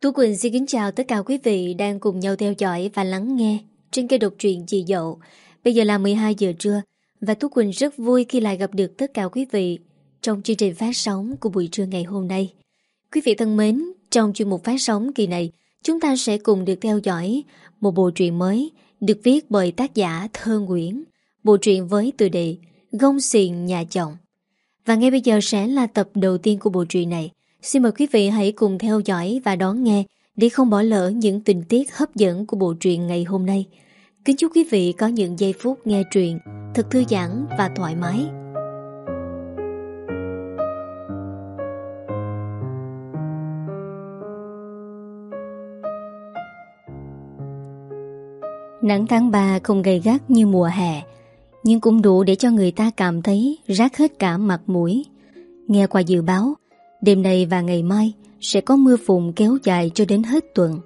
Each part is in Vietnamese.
Tú Quỳnh xin kính chào tất cả quý vị đang cùng nhau theo dõi và lắng nghe trên kênh độc truyện Chị Dậu. Bây giờ là 12 giờ trưa và Tú Quỳnh rất vui khi lại gặp được tất cả quý vị trong chương trình phát sóng của buổi trưa ngày hôm nay. Quý vị thân mến, trong chuyên mục phát sóng kỳ này, chúng ta sẽ cùng được theo dõi một bộ truyện mới được viết bởi tác giả Thơ Nguyễn. Bộ truyện với tựa đề Gông xiền nhà chồng. Và ngay bây giờ sẽ là tập đầu tiên của bộ truyện này. Xin mời quý vị hãy cùng theo dõi và đón nghe để không bỏ lỡ những tình tiết hấp dẫn của bộ truyện ngày hôm nay. Kính chúc quý vị có những giây phút nghe truyện thật thư giãn và thoải mái. Nắng tháng 3 không gay gắt như mùa hè, Nhưng cũng đủ để cho người ta cảm thấy rác hết cả mặt mũi Nghe qua dự báo Đêm nay và ngày mai Sẽ có mưa phùn kéo dài cho đến hết tuần.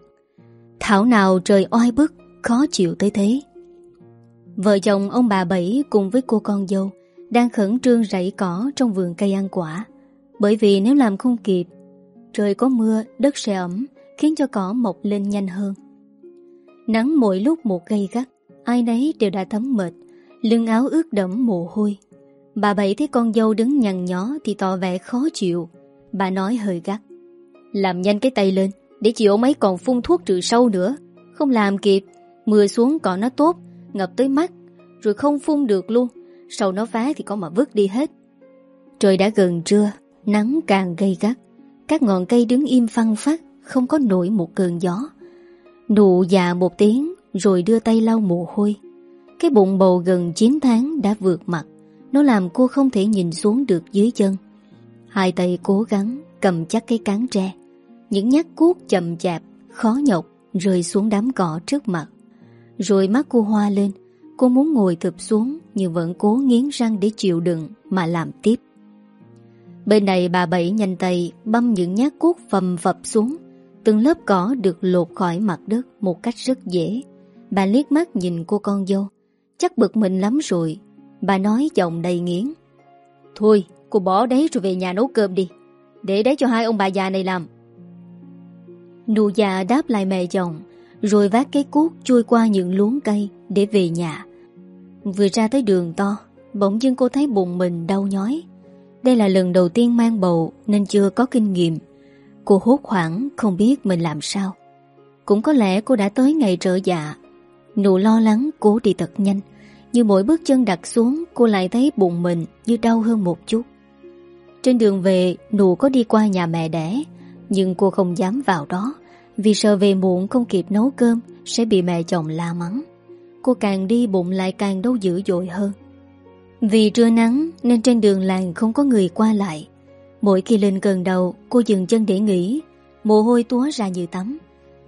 Thảo nào trời oi bức Khó chịu tới thế. Vợ chồng ông bà Bảy cùng với cô con dâu Đang khẩn trương rảy cỏ Trong vườn cây ăn quả. Bởi vì nếu làm không kịp Trời có mưa, đất sẽ ẩm Khiến cho cỏ mọc lên nhanh hơn. Nắng mỗi lúc một gây gắt Ai nấy đều đã thấm mệt Lưng áo ướt đẫm mồ hôi. Bà Bảy thấy con dâu đứng nhằn nhó Thì tỏ vẻ khó chịu. Bà nói hơi gắt. Làm nhanh cái tay lên, Để chị ôm ấy còn phun thuốc trừ sâu nữa. Không làm kịp, Mưa xuống còn nó tốt, Ngập tới mắt, Rồi không phun được luôn. Sầu nó phá thì có mà vứt đi hết. Trời đã gần trưa, Nắng càng gây gắt. Các ngọn cây đứng im phăng phát Không có nổi một cơn gió. Nụ già một tiếng, Rồi đưa tay lau mồ hôi. Cái bụng bầu gần 9 tháng đã vượt mặt. Nó làm cô không thể nhìn xuống được dưới chân. Hai tay cố gắng Cầm chắc cái cán tre Những nhát cuốc chậm chạp Khó nhọc rơi xuống đám cỏ trước mặt Rồi mắt cô hoa lên Cô muốn ngồi thụp xuống Nhưng vẫn cố nghiến răng để chịu đựng Mà làm tiếp Bên này bà Bảy nhanh tay Băm những nhát cuốc phầm phập xuống Từng lớp cỏ được lột khỏi mặt đất một cách rất dễ. Bà liếc mắt nhìn cô con dâu. Chắc bực mình lắm rồi. Bà nói giọng đầy nghiến. Thôi, cô bỏ đấy rồi về nhà nấu cơm đi. Để đấy cho hai ông bà già này làm. Nụ già đáp lại mẹ chồng, rồi vác cái cuốc chui qua những luống cây để về nhà. Vừa ra tới đường to, bỗng dưng cô thấy bụng mình đau nhói. Đây là lần đầu tiên mang bầu nên chưa có kinh nghiệm. Cô hốt hoảng không biết mình làm sao Cũng có lẽ cô đã tới ngày trở dạ Nụ lo lắng cố đi thật nhanh Như mỗi bước chân đặt xuống Cô lại thấy bụng mình như đau hơn một chút trên đường về Nụ có đi qua nhà mẹ đẻ Nhưng cô không dám vào đó Vì sợ về muộn không kịp nấu cơm Sẽ bị mẹ chồng la mắng. Cô càng đi bụng lại càng đau dữ dội hơn. Vì trưa nắng Nên trên đường làng không có người qua lại. Mỗi khi lên cơn đầu, Cô dừng chân để nghỉ. Mồ hôi túa ra như tắm.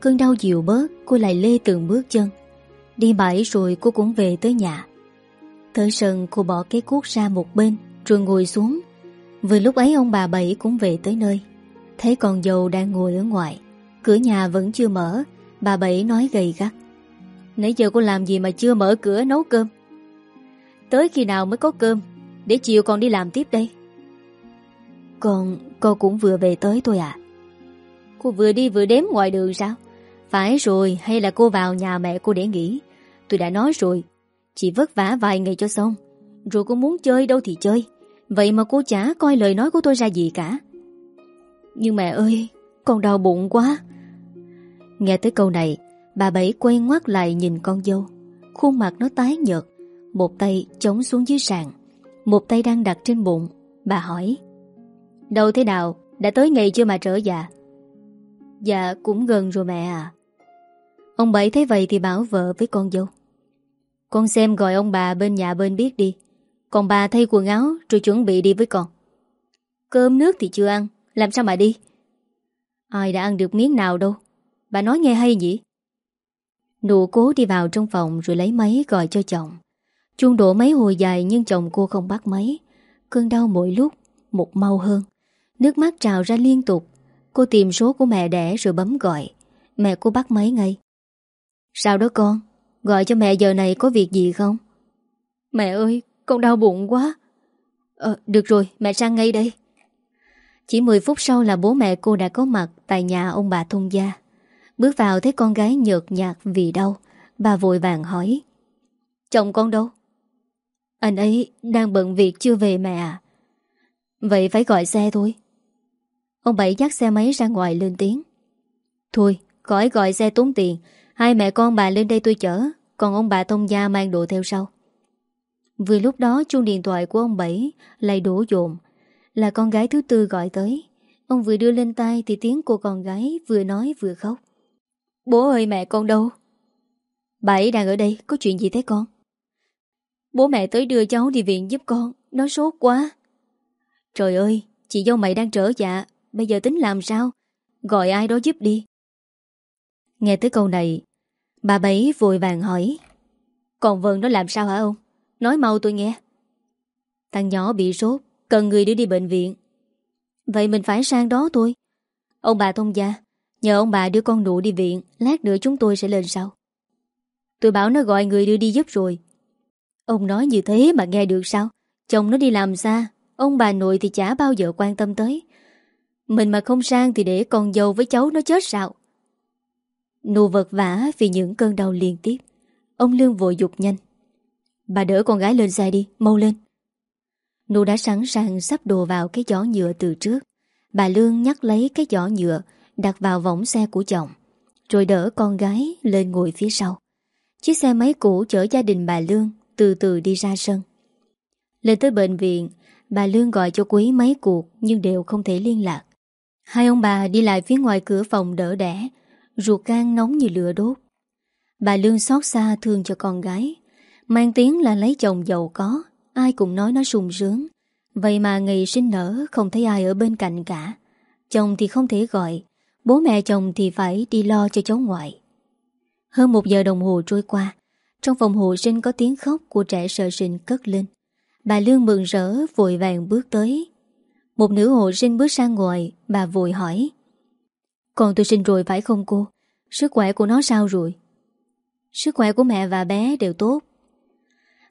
Cơn đau dịu bớt Cô lại lê từng bước chân. Đi bãi rồi cô cũng về tới nhà. Tới sân cô bỏ cái cuốc ra một bên Rồi ngồi xuống Vừa lúc ấy ông bà Bảy cũng về tới nơi. Thấy con dâu đang ngồi ở ngoài Cửa nhà vẫn chưa mở Bà Bảy nói gầy gắt. Nãy giờ cô làm gì mà chưa mở cửa nấu cơm? Tới khi nào mới có cơm? Để chiều con đi làm tiếp đây. Con, cô cũng vừa về tới tôi à Cô vừa đi vừa đếm ngoài đường sao? Phải rồi hay là cô vào nhà mẹ cô để nghỉ? Tôi đã nói rồi Chỉ vất vả vài ngày cho xong. Rồi cô muốn chơi đâu thì chơi. Vậy mà cô chả coi lời nói của tôi ra gì cả. Nhưng mẹ ơi, Con đau bụng quá. Nghe tới câu này, Bà Bảy quay ngoắt lại nhìn con dâu. Khuôn mặt nó tái nhợt, Một tay chống xuống dưới sàn, Một tay đang đặt trên bụng. Bà hỏi, Đâu thế nào? Đã tới ngày chưa mà trở dạ Dạ cũng gần rồi mẹ à Ông Bảy thấy vậy thì bảo vợ với con dâu, Con xem gọi ông bà bên nhà bên biết đi. Còn bà thay quần áo Rồi chuẩn bị đi với con. Cơm nước thì chưa ăn, Làm sao mà đi? Ai đã ăn được miếng nào đâu, Bà nói nghe hay nhỉ? Nụ cố đi vào trong phòng Rồi lấy máy gọi cho chồng. Chuông đổ mấy hồi dài Nhưng chồng cô không bắt máy. Cơn đau mỗi lúc một mau hơn. Nước mắt trào ra liên tục. Cô tìm số của mẹ đẻ rồi bấm gọi. Mẹ cô bắt máy ngay. Sao đó con? Gọi cho mẹ giờ này có việc gì không? Mẹ ơi con đau bụng quá Ờ được rồi mẹ sang ngay đây Chỉ 10 phút sau là bố mẹ cô đã có mặt tại nhà ông bà thông gia. Bước vào thấy con gái nhợt nhạt vì đau, bà vội vàng hỏi. Chồng con đâu? Anh ấy đang bận việc chưa về mẹ à? Vậy phải gọi xe thôi. Ông Bảy dắt xe máy ra ngoài lên tiếng. Thôi, khỏi gọi xe tốn tiền. Hai mẹ con bà lên đây tôi chở, còn ông bà thông gia mang đồ theo sau. Vừa lúc đó chuông điện thoại của ông Bảy lại đổ dồn. Là con gái thứ tư gọi tới. Ông vừa đưa lên tay thì tiếng của con gái vừa nói vừa khóc. Bố ơi mẹ con đâu? Bảy đang ở đây Có chuyện gì thế con? Bố mẹ tới đưa cháu đi viện giúp con. Nó sốt quá. Trời ơi chị dâu mày đang trở dạ. Bây giờ tính làm sao? Gọi ai đó giúp đi. Nghe tới câu này Bà Bảy vội vàng hỏi. Còn Vân nó làm sao hả ông Nói mau tôi nghe. Thằng nhỏ bị sốt, Cần người đưa đi bệnh viện. Vậy mình phải sang đó thôi. Ông bà thông gia, Nhờ ông bà đưa con nụ đi viện, Lát nữa chúng tôi sẽ lên sau. Tôi bảo nó gọi người đưa đi giúp rồi. Ông nói như thế mà nghe được sao? Chồng nó đi làm xa, Ông bà nội thì chả bao giờ quan tâm tới. Mình mà không sang thì để con dâu với cháu nó chết sao? Nụ vật vả vì những cơn đau liên tiếp. Ông Lương vội dục nhanh. Bà đỡ con gái lên xe đi, mau lên. Nụ đã sẵn sàng sắp đồ vào cái giỏ nhựa từ trước. Bà Lương nhắc lấy cái giỏ nhựa Đặt vào võng xe của chồng Rồi đỡ con gái lên ngồi phía sau. Chiếc xe máy cũ chở gia đình bà Lương Từ từ đi ra sân. Lên tới bệnh viện Bà Lương gọi cho quý mấy cuộc Nhưng đều không thể liên lạc. Hai ông bà đi lại phía ngoài cửa phòng đỡ đẻ Ruột gan nóng như lửa đốt. Bà Lương xót xa thương cho con gái. Mang tiếng là lấy chồng giàu có, Ai cũng nói nó sung sướng. Vậy mà ngày sinh nở, không thấy ai ở bên cạnh cả. Chồng thì không thể gọi, Bố mẹ chồng thì phải đi lo cho cháu ngoại. Hơn một giờ đồng hồ trôi qua, Trong phòng hộ sinh có tiếng khóc của trẻ sơ sinh cất lên. Bà Lương mừng rỡ, vội vàng bước tới. Một nữ hộ sinh bước sang ngoài, Bà vội hỏi, Con tôi sinh rồi phải không cô? Sức khỏe của nó sao rồi? Sức khỏe của mẹ và bé đều tốt.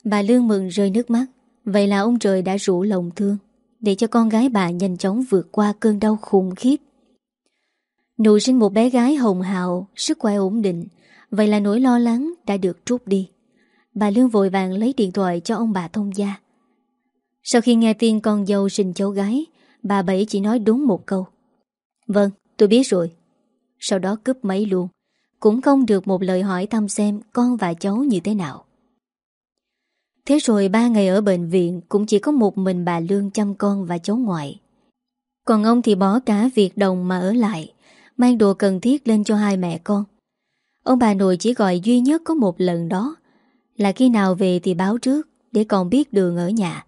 Bà Lương mừng rơi nước mắt. Vậy là ông trời đã rủ lòng thương, Để cho con gái bà nhanh chóng vượt qua cơn đau khủng khiếp. Nụ sinh một bé gái hồng hào, Sức khỏe ổn định. Vậy là nỗi lo lắng đã được trút đi. Bà Lương vội vàng lấy điện thoại cho ông bà thông gia. Sau khi nghe tin con dâu sinh cháu gái, Bà Bảy chỉ nói đúng một câu. Vâng tôi biết rồi. Sau đó cướp máy luôn. Cũng không được một lời hỏi thăm xem Con và cháu như thế nào. Thế rồi ba ngày ở bệnh viện cũng chỉ có một mình bà Lương chăm con và cháu ngoại. Còn ông thì bỏ cả việc đồng mà ở lại, mang đồ cần thiết lên cho hai mẹ con. Ông bà nội chỉ gọi duy nhất có một lần đó, là khi nào về thì báo trước để còn biết đường ở nhà.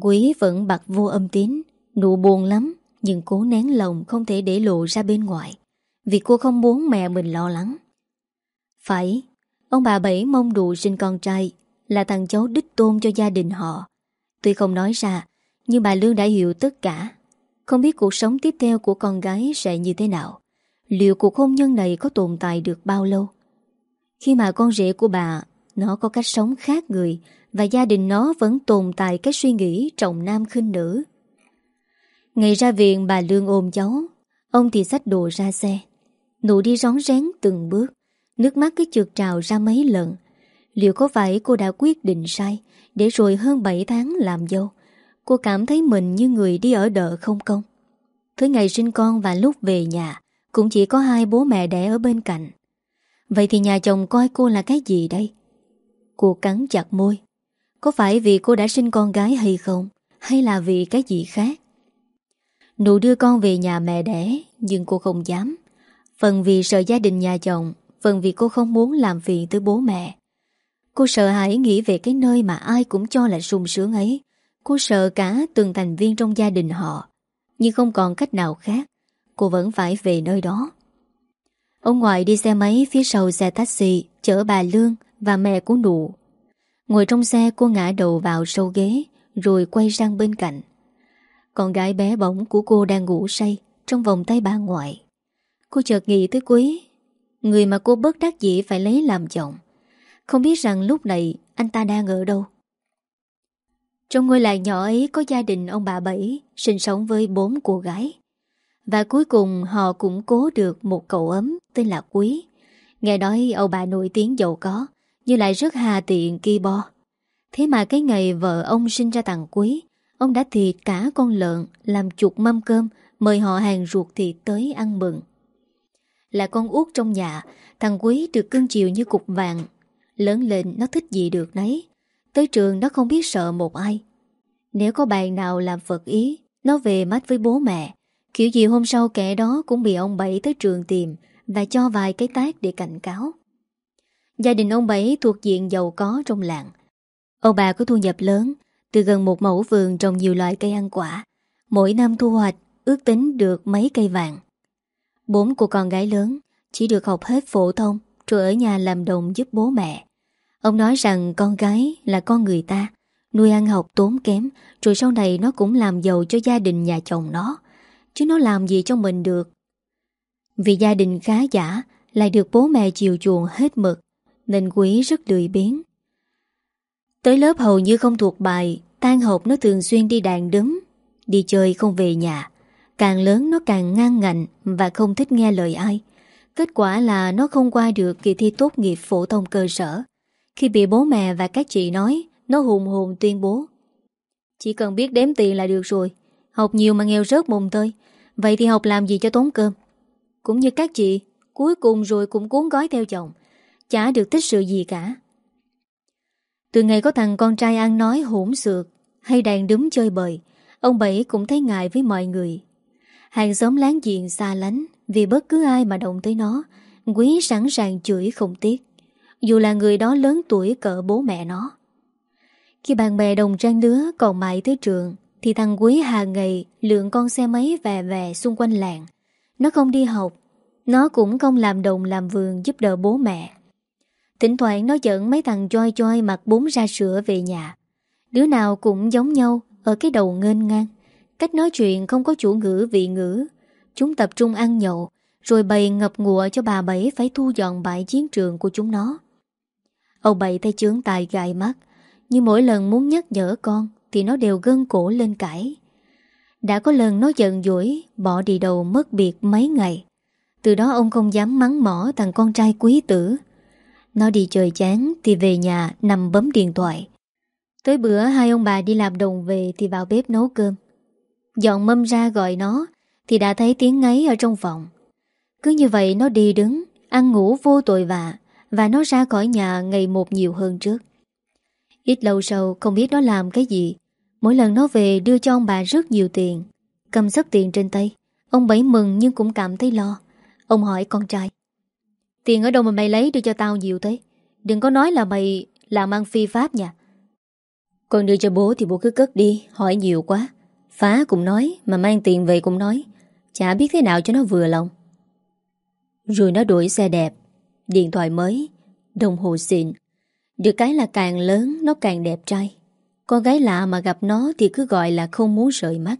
Quý vẫn bật vô âm tín, nụ buồn lắm, nhưng cố nén lòng không thể để lộ ra bên ngoài, vì cô không muốn mẹ mình lo lắng. Phải, ông bà Bảy mong đủ sinh con trai là thằng cháu đích tôn cho gia đình họ. Tuy không nói ra, nhưng bà Lương đã hiểu tất cả. Không biết cuộc sống tiếp theo của con gái sẽ như thế nào. Liệu cuộc hôn nhân này có tồn tại được bao lâu? Khi mà con rể của bà, nó có cách sống khác người và gia đình nó vẫn tồn tại cái suy nghĩ trọng nam khinh nữ. Ngày ra viện bà Lương ôm cháu, ông thì xách đồ ra xe. Nụ đi rón rén từng bước, nước mắt cứ trượt trào ra mấy lần. Liệu có phải cô đã quyết định sai Để rồi hơn 7 tháng làm dâu Cô cảm thấy mình như người đi ở đợ không công Tới ngày sinh con và lúc về nhà, Cũng chỉ có hai bố mẹ đẻ ở bên cạnh Vậy thì nhà chồng coi cô là cái gì đây? Cô cắn chặt môi Có phải vì cô đã sinh con gái hay không? Hay là vì cái gì khác? Nụ đưa con về nhà mẹ đẻ, Nhưng cô không dám Phần vì sợ gia đình nhà chồng, Phần vì cô không muốn làm phiền tới bố mẹ Cô sợ hãi nghĩ về cái nơi mà ai cũng cho là sung sướng ấy. Cô sợ cả từng thành viên trong gia đình họ. Nhưng không còn cách nào khác. Cô vẫn phải về nơi đó. Ông ngoại đi xe máy phía sau xe taxi chở bà Lương và mẹ của nụ. Ngồi trong xe cô ngã đầu vào sâu ghế rồi quay sang bên cạnh. Con gái bé bỏng của cô đang ngủ say trong vòng tay bà ngoại. Cô chợt nghĩ tới quý, người mà cô bất đắc dĩ phải lấy làm chồng. Không biết rằng lúc này anh ta đang ở đâu Trong ngôi làng nhỏ ấy có gia đình ông bà Bảy sinh sống với bốn cô gái. Và cuối cùng họ cũng cố được một cậu ấm tên là Quý. Nghe nói ông bà nổi tiếng giàu có, nhưng lại rất hà tiện kỳ bo. Thế mà cái ngày vợ ông sinh ra tặng Quý, ông đã thịt cả con lợn làm chục mâm cơm mời họ hàng ruột thịt tới ăn mừng. Là con út trong nhà, thằng Quý được cưng chiều như cục vàng. Lớn lên nó thích gì được nấy. Tới trường nó không biết sợ một ai. Nếu có bạn nào làm vật ý, nó về mắt với bố mẹ. Kiểu gì hôm sau kẻ đó cũng bị ông Bảy tới trường tìm và cho vài cái tác để cảnh cáo. Gia đình ông Bảy thuộc diện giàu có trong làng. Ông bà có thu nhập lớn, từ gần một mẫu vườn trồng nhiều loại cây ăn quả. Mỗi năm thu hoạch ước tính được mấy cây vàng. Bốn cô con gái lớn chỉ được học hết phổ thông rồi ở nhà làm đồng giúp bố mẹ. Ông nói rằng con gái là con người ta, nuôi ăn học tốn kém rồi sau này nó cũng làm giàu cho gia đình nhà chồng nó. Chứ nó làm gì cho mình được. Vì gia đình khá giả lại được bố mẹ chiều chuộng hết mực nên quý rất lười biếng. Tới lớp hầu như không thuộc bài, tan học nó thường xuyên đi đàn đứng đi chơi không về nhà. Càng lớn nó càng ngang ngạnh và không thích nghe lời ai. Kết quả là nó không qua được kỳ thi tốt nghiệp phổ thông cơ sở. Khi bị bố mẹ và các chị nói, nó hùng hồn tuyên bố. Chỉ cần biết đếm tiền là được rồi. Học nhiều mà nghèo rớt mồm tơi. Vậy thì học làm gì cho tốn cơm? Cũng như các chị, cuối cùng rồi cũng cuốn gói theo chồng. Chả được tích sự gì cả. Từ ngày có thằng con trai ăn nói hỗn xược hay đàn đúng chơi bời, ông Bảy cũng thấy ngại với mọi người Hàng xóm láng giềng xa lánh, Vì bất cứ ai mà động tới nó, Quý sẵn sàng chửi không tiếc. Dù là người đó lớn tuổi cỡ bố mẹ nó. Khi bạn bè đồng trang lứa còn mãi tới trường, Thì thằng Quý hàng ngày lượng con xe máy về về xung quanh làng. Nó không đi học, Nó cũng không làm đồng làm vườn giúp đỡ bố mẹ. Thỉnh thoảng nó dẫn mấy thằng choi choi mặc bún ra sữa về nhà. Đứa nào cũng giống nhau Ở cái đầu ngên ngang. Cách nói chuyện không có chủ ngữ vị ngữ. Chúng tập trung ăn nhậu, Rồi bày ngập ngụa cho bà Bảy Phải thu dọn bãi chiến trường của chúng nó. Ông Bảy tay chướng tài gài mắt, Nhưng mỗi lần muốn nhắc nhở con Thì nó đều gân cổ lên cãi. Đã có lần nó giận dỗi, Bỏ đi đầu mất biệt mấy ngày. Từ đó ông không dám mắng mỏ Thằng con trai quý tử. Nó đi chơi chán Thì về nhà nằm bấm điện thoại. Tới bữa hai ông bà đi làm đồng về Thì vào bếp nấu cơm. Dọn mâm ra gọi nó, Thì đã thấy tiếng ngáy ở trong phòng. Cứ như vậy nó đi đứng, Ăn ngủ vô tội vạ, Và nó ra khỏi nhà ngày một nhiều hơn trước. Ít lâu sau, không biết nó làm cái gì. Mỗi lần nó về đưa cho ông bà rất nhiều tiền. Cầm sấp tiền trên tay. Ông Bảy mừng nhưng cũng cảm thấy lo. Ông hỏi con trai, Tiền ở đâu mà mày lấy đưa cho tao nhiều thế? Đừng có nói là mày làm ăn phi pháp nha. Con đưa cho bố thì bố cứ cất đi, Hỏi nhiều quá. Phá cũng nói, Mà mang tiền về cũng nói. Chả biết thế nào cho nó vừa lòng. Rồi nó đuổi xe đẹp, Điện thoại mới, Đồng hồ xịn. Được cái là càng lớn, nó càng đẹp trai. Con gái lạ mà gặp nó Thì cứ gọi là không muốn rời mắt.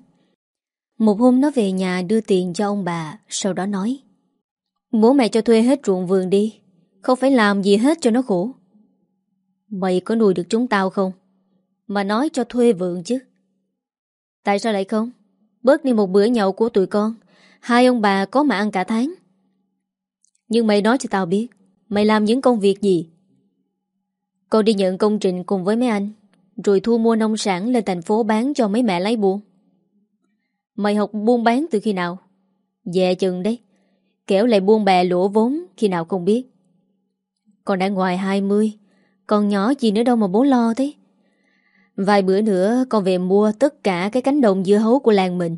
Một hôm nó về nhà đưa tiền cho ông bà, Sau đó nói, Bố mẹ cho thuê hết ruộng vườn đi, Không phải làm gì hết cho nó khổ. Mày có nuôi được chúng tao không? Mà nói cho thuê vườn chứ. Tại sao lại không? Bớt đi một bữa nhậu của tụi con Hai ông bà có mà ăn cả tháng Nhưng mày nói cho tao biết, Mày làm những công việc gì? Con đi nhận công trình cùng với mấy anh, Rồi thu mua nông sản lên thành phố bán cho mấy mẹ lấy buôn Mày học buôn bán từ khi nào? Dè chừng đấy Kéo lại buôn bè lỗ vốn khi nào không biết Con đã ngoài 20 Còn nhỏ gì nữa đâu mà bố lo thế Vài bữa nữa con về mua tất cả cái cánh đồng dưa hấu của làng mình.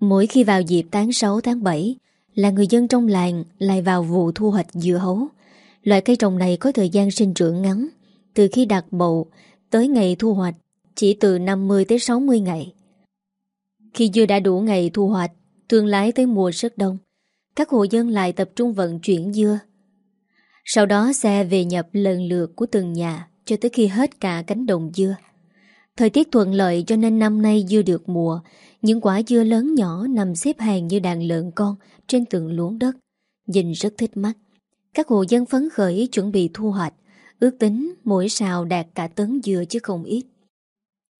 Mỗi khi vào dịp tháng 6 tháng 7 là người dân trong làng lại vào vụ thu hoạch dưa hấu. Loại cây trồng này có thời gian sinh trưởng ngắn, từ khi đặt bầu tới ngày thu hoạch chỉ từ 50 tới 60 ngày. Khi dưa đã đủ ngày thu hoạch, thương lái tới mùa rất đông, các hộ dân lại tập trung vận chuyển dưa. Sau đó xe về nhập lần lượt của từng nhà cho tới khi hết cả cánh đồng dưa. Thời tiết thuận lợi cho nên năm nay dưa được mùa, những quả dưa lớn nhỏ nằm xếp hàng như đàn lợn con trên từng luống đất, nhìn rất thích mắt. Các hộ dân phấn khởi chuẩn bị thu hoạch, ước tính mỗi sào đạt cả tấn dưa chứ không ít.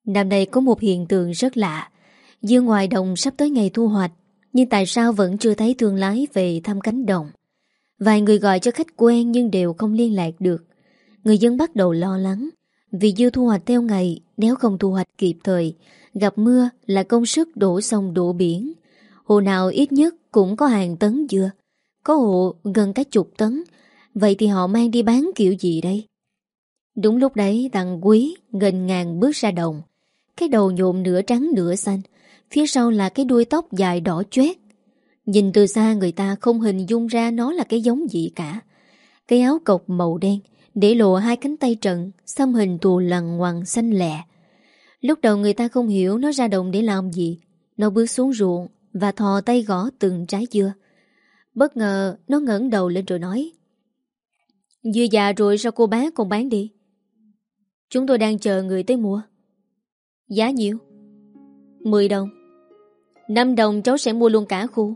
Năm nay có một hiện tượng rất lạ Dưa ngoài đồng sắp tới ngày thu hoạch Nhưng tại sao vẫn chưa thấy thương lái về thăm cánh đồng Vài người gọi cho khách quen nhưng đều không liên lạc được Người dân bắt đầu lo lắng. Vì dưa thu hoạch theo ngày, Nếu không thu hoạch kịp thời, Gặp mưa là công sức đổ sông đổ biển. Hồ nào ít nhất cũng có hàng tấn dưa, Có hộ gần cả chục tấn. Vậy thì họ mang đi bán kiểu gì đây? Đúng lúc đấy, thằng quý gần ngàn bước ra đồng. Cái đầu nhộm nửa trắng nửa xanh, Phía sau là cái đuôi tóc dài đỏ chét Nhìn từ xa người ta không hình dung ra nó là cái giống gì cả. Cái áo cộc màu đen để lộ hai cánh tay trần Xăm hình tù lằn ngoằn xanh lẹ. Lúc đầu người ta không hiểu nó ra đồng để làm gì. Nó bước xuống ruộng Và thò tay gõ từng trái dưa. Bất ngờ, nó ngẩng đầu lên rồi nói, Dưa già rồi sao cô bán còn bán đi? Chúng tôi đang chờ người tới mua. Giá nhiêu? 10 đồng. 5 đồng cháu sẽ mua luôn cả khu.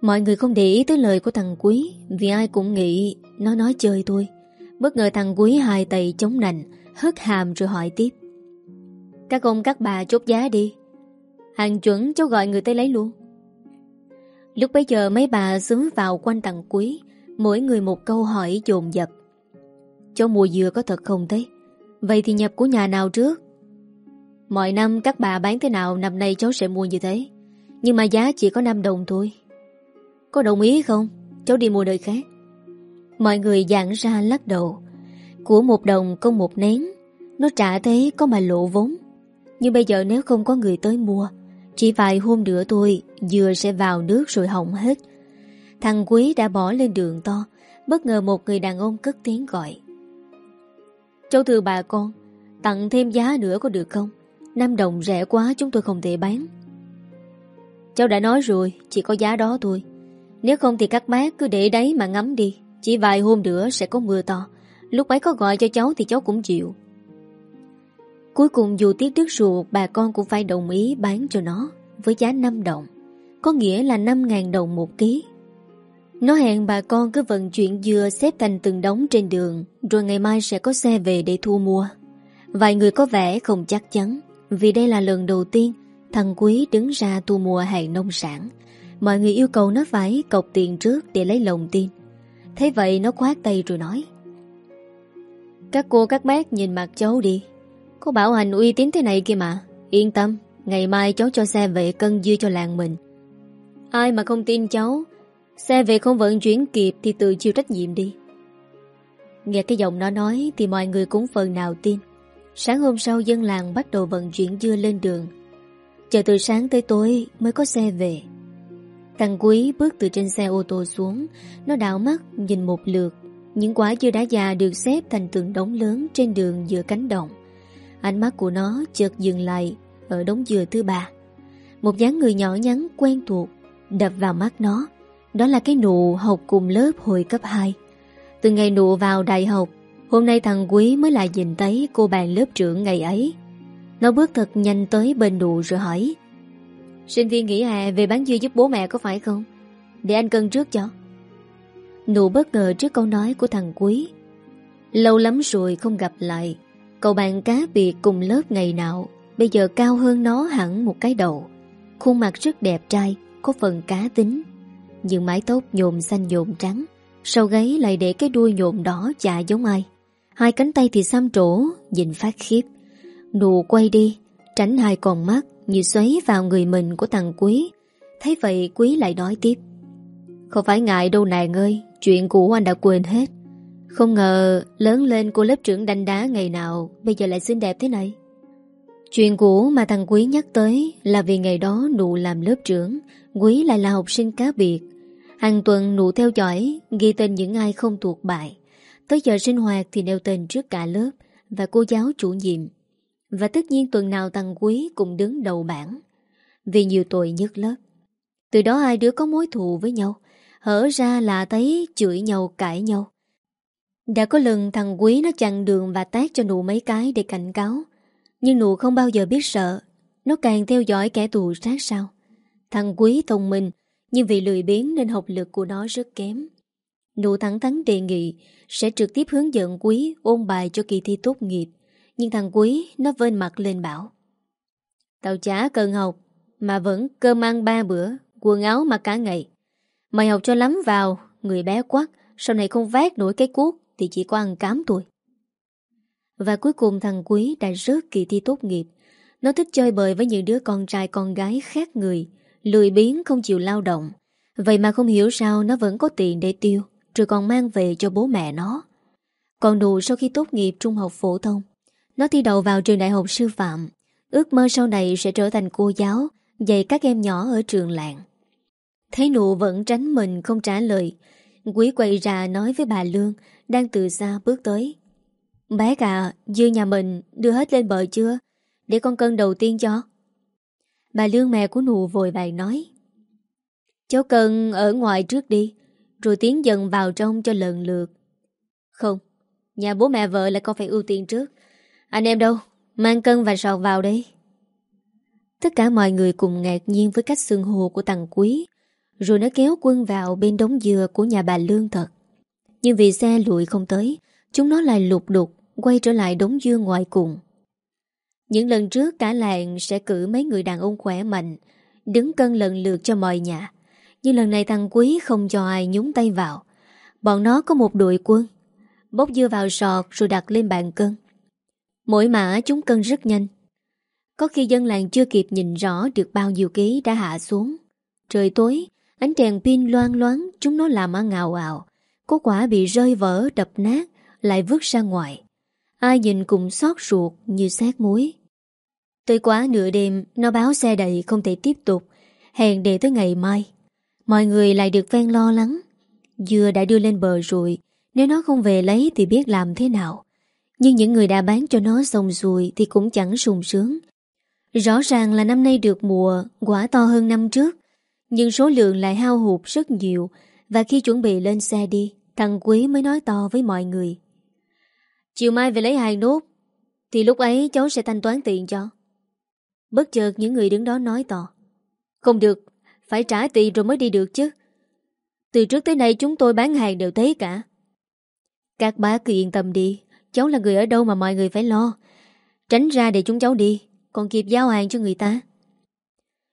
Mọi người không để ý tới lời của thằng Quý Vì ai cũng nghĩ Nó nói chơi thôi. Bất ngờ thằng Quý hai tay chống nành, Hất hàm rồi hỏi tiếp. Các ông, các bà chốt giá đi. Hàng chuẩn, cháu gọi người tới lấy luôn. Lúc bấy giờ mấy bà xúm vào quanh thằng Quý, Mỗi người một câu hỏi dồn dập. Cháu mua dừa có thật không thế? Vậy thì nhập của nhà nào trước? Mọi năm các bà bán thế nào, Năm nay cháu sẽ mua như thế. Nhưng mà giá chỉ có 5 đồng thôi. Có đồng ý không? Cháu đi mua nơi khác. Mọi người dạng ra lắc đầu. Của một đồng có một nén. Nó trả thế có mà lộ vốn. Nhưng bây giờ nếu không có người tới mua, Chỉ vài hôm nữa thôi, Dừa sẽ vào nước rồi hỏng hết. Thằng Quý đã bỏ lên đường to, Bất ngờ một người đàn ông cất tiếng gọi. Cháu thưa bà con, Tặng thêm giá nữa có được không? Năm đồng rẻ quá chúng tôi không thể bán. Cháu đã nói rồi, Chỉ có giá đó thôi. Nếu không thì các bác cứ để đấy mà ngắm đi. Chỉ vài hôm nữa sẽ có mưa to. Lúc ấy có gọi cho cháu thì cháu cũng chịu. Cuối cùng dù tiếc đứt ruột, Bà con cũng phải đồng ý bán cho nó Với giá 5 đồng. Có nghĩa là 5.000 đồng một ký. Nó hẹn, bà con cứ vận chuyển dừa xếp thành từng đống trên đường, Rồi ngày mai sẽ có xe về để thu mua. Vài người có vẻ không chắc chắn, Vì đây là lần đầu tiên Thằng Quý đứng ra thu mua hàng nông sản. Mọi người yêu cầu nó phải cọc tiền trước để lấy lòng tin. Thế vậy nó quát tay rồi nói. Các cô, các bác nhìn mặt cháu đi. Có bảo hành uy tín thế này kia mà. Yên tâm, Ngày mai cháu cho xe về cân dư cho làng mình. Ai mà không tin cháu, Xe về không vận chuyển kịp Thì tự chịu trách nhiệm đi. Nghe cái giọng nó nói Thì mọi người cũng phần nào tin. Sáng hôm sau dân làng bắt đầu vận chuyển dưa lên đường. Chờ từ sáng tới tối mới có xe về. Thằng Quý bước từ trên xe ô tô xuống. Nó đảo mắt, nhìn một lượt. Những quả dưa đá già được xếp thành từng đống lớn trên đường giữa cánh đồng. Ánh mắt của nó chợt dừng lại Ở đống dừa thứ ba. Một dáng người nhỏ nhắn quen thuộc Đập vào mắt nó. Đó là cái nụ học cùng lớp hồi cấp 2 Từ ngày nụ vào đại học, Hôm nay thằng Quý mới lại nhìn thấy cô bạn lớp trưởng ngày ấy. Nó bước thật nhanh tới bên nụ rồi hỏi Sinh viên nghỉ hè à, về bán dưa giúp bố mẹ có phải không? Để anh cân trước cho. Nụ bất ngờ trước câu nói của thằng Quý. Lâu lắm rồi không gặp lại. Cậu bạn cá biệt cùng lớp ngày nào, Bây giờ cao hơn nó hẳn một cái đầu. Khuôn mặt rất đẹp trai, Có phần cá tính. Nhưng mái tóc nhộm xanh nhộm trắng, Sau gáy lại để cái đuôi nhộm đỏ chả giống ai. Hai cánh tay thì xăm trổ, Nhìn phát khiếp. Nụ quay đi, Tránh hai con mắt. Như xoáy vào người mình của thằng Quý. Thấy vậy, Quý lại nói tiếp. Không phải ngại đâu nàng ơi, Chuyện cũ anh đã quên hết. Không ngờ lớn lên cô lớp trưởng đánh đá ngày nào, Bây giờ lại xinh đẹp thế này. Chuyện cũ mà thằng Quý nhắc tới Là vì ngày đó nụ làm lớp trưởng, Quý lại là học sinh cá biệt. Hàng tuần nụ theo dõi, Ghi tên những ai không thuộc bài. Tới giờ sinh hoạt thì nêu tên trước cả lớp Và cô giáo chủ nhiệm. Và tất nhiên tuần nào thằng Quý cũng đứng đầu bảng. Vì nhiều tội nhất lớp. Từ đó hai đứa có mối thù với nhau. Hở ra là thấy chửi nhau, cãi nhau. Đã có lần thằng Quý nó chặn đường và tát cho nụ mấy cái để cảnh cáo. Nhưng nụ không bao giờ biết sợ. Nó càng theo dõi kẻ thù sát sao. Thằng Quý thông minh, Nhưng vì lười biếng nên học lực của nó rất kém. Nụ thẳng thắn đề nghị, sẽ trực tiếp hướng dẫn quý ôn bài cho kỳ thi tốt nghiệp. Nhưng thằng Quý nó vên mặt lên bảo, Tao chả cần học, Mà vẫn cơm ăn ba bữa, Quần áo mặc cả ngày. Mày học cho lắm vào, Người bé quắc, Sau này không vác nổi cái cuốc Thì chỉ có ăn cám thôi. Và cuối cùng thằng Quý đã rớt kỳ thi tốt nghiệp. Nó thích chơi bời với những đứa con trai, con gái khác người, Lười biếng, không chịu lao động. Vậy mà không hiểu sao nó vẫn có tiền để tiêu, Rồi còn mang về cho bố mẹ nó. Còn đủ sau khi tốt nghiệp trung học phổ thông nó thi đầu vào trường đại học sư phạm. Ước mơ sau này sẽ trở thành cô giáo Dạy các em nhỏ ở trường làng. Thấy nụ vẫn tránh mình không trả lời Quý quay ra nói với bà Lương Đang từ xa bước tới. Bé cả, Dư nhà mình đưa hết lên bờ chưa? Để con cân đầu tiên cho. Bà Lương mẹ của nụ vội vàng nói. Cháu cần ở ngoài trước đi Rồi tiến dần vào trong cho lần lượt. Không Nhà bố mẹ vợ lại con phải ưu tiên trước. Anh em đâu? Mang cân và sọt vào đây Tất cả mọi người cùng ngạc nhiên với cách xương hồ của thằng Quý, Rồi nó kéo quân vào bên đống dừa của nhà bà Lương thật. Nhưng vì xe lụi không tới, Chúng nó lại lục đục, Quay trở lại đống dưa ngoài cùng. Những lần trước, cả làng sẽ cử mấy người đàn ông khỏe mạnh, Đứng cân lần lượt cho mọi nhà. Nhưng lần này thằng Quý không cho ai nhúng tay vào. Bọn nó có một đội quân. Bốc dưa vào sọt rồi đặt lên bàn cân. Mỗi mã chúng cân rất nhanh. Có khi dân làng chưa kịp nhìn rõ được bao nhiêu ký đã hạ xuống. Trời tối, Ánh đèn pin loan loáng, Chúng nó làm ăn ngào ảo Có quả bị rơi vỡ, đập nát, Lại vứt ra ngoài. Ai nhìn cũng xót ruột như xác muối. Tới quá nửa đêm, Nó báo xe đầy không thể tiếp tục. Hẹn để tới ngày mai. Mọi người lại được ven lo lắng. Dừa đã đưa lên bờ rồi. Nếu nó không về lấy thì biết làm thế nào. Nhưng những người đã bán cho nó xong rồi Thì cũng chẳng sung sướng. Rõ ràng là năm nay được mùa Quả to hơn năm trước, Nhưng số lượng lại hao hụt rất nhiều, Và khi chuẩn bị lên xe đi, Thằng Quý mới nói to với mọi người. Chiều mai về lấy hàng nốt, Thì lúc ấy cháu sẽ thanh toán tiền cho. Bất chợt những người đứng đó nói to. Không được, Phải trả tiền rồi mới đi được chứ. Từ trước tới nay chúng tôi bán hàng đều thấy cả. Các bác cứ yên tâm đi Cháu là người ở đâu mà mọi người phải lo? Tránh ra để chúng cháu đi, Còn kịp giao hàng cho người ta.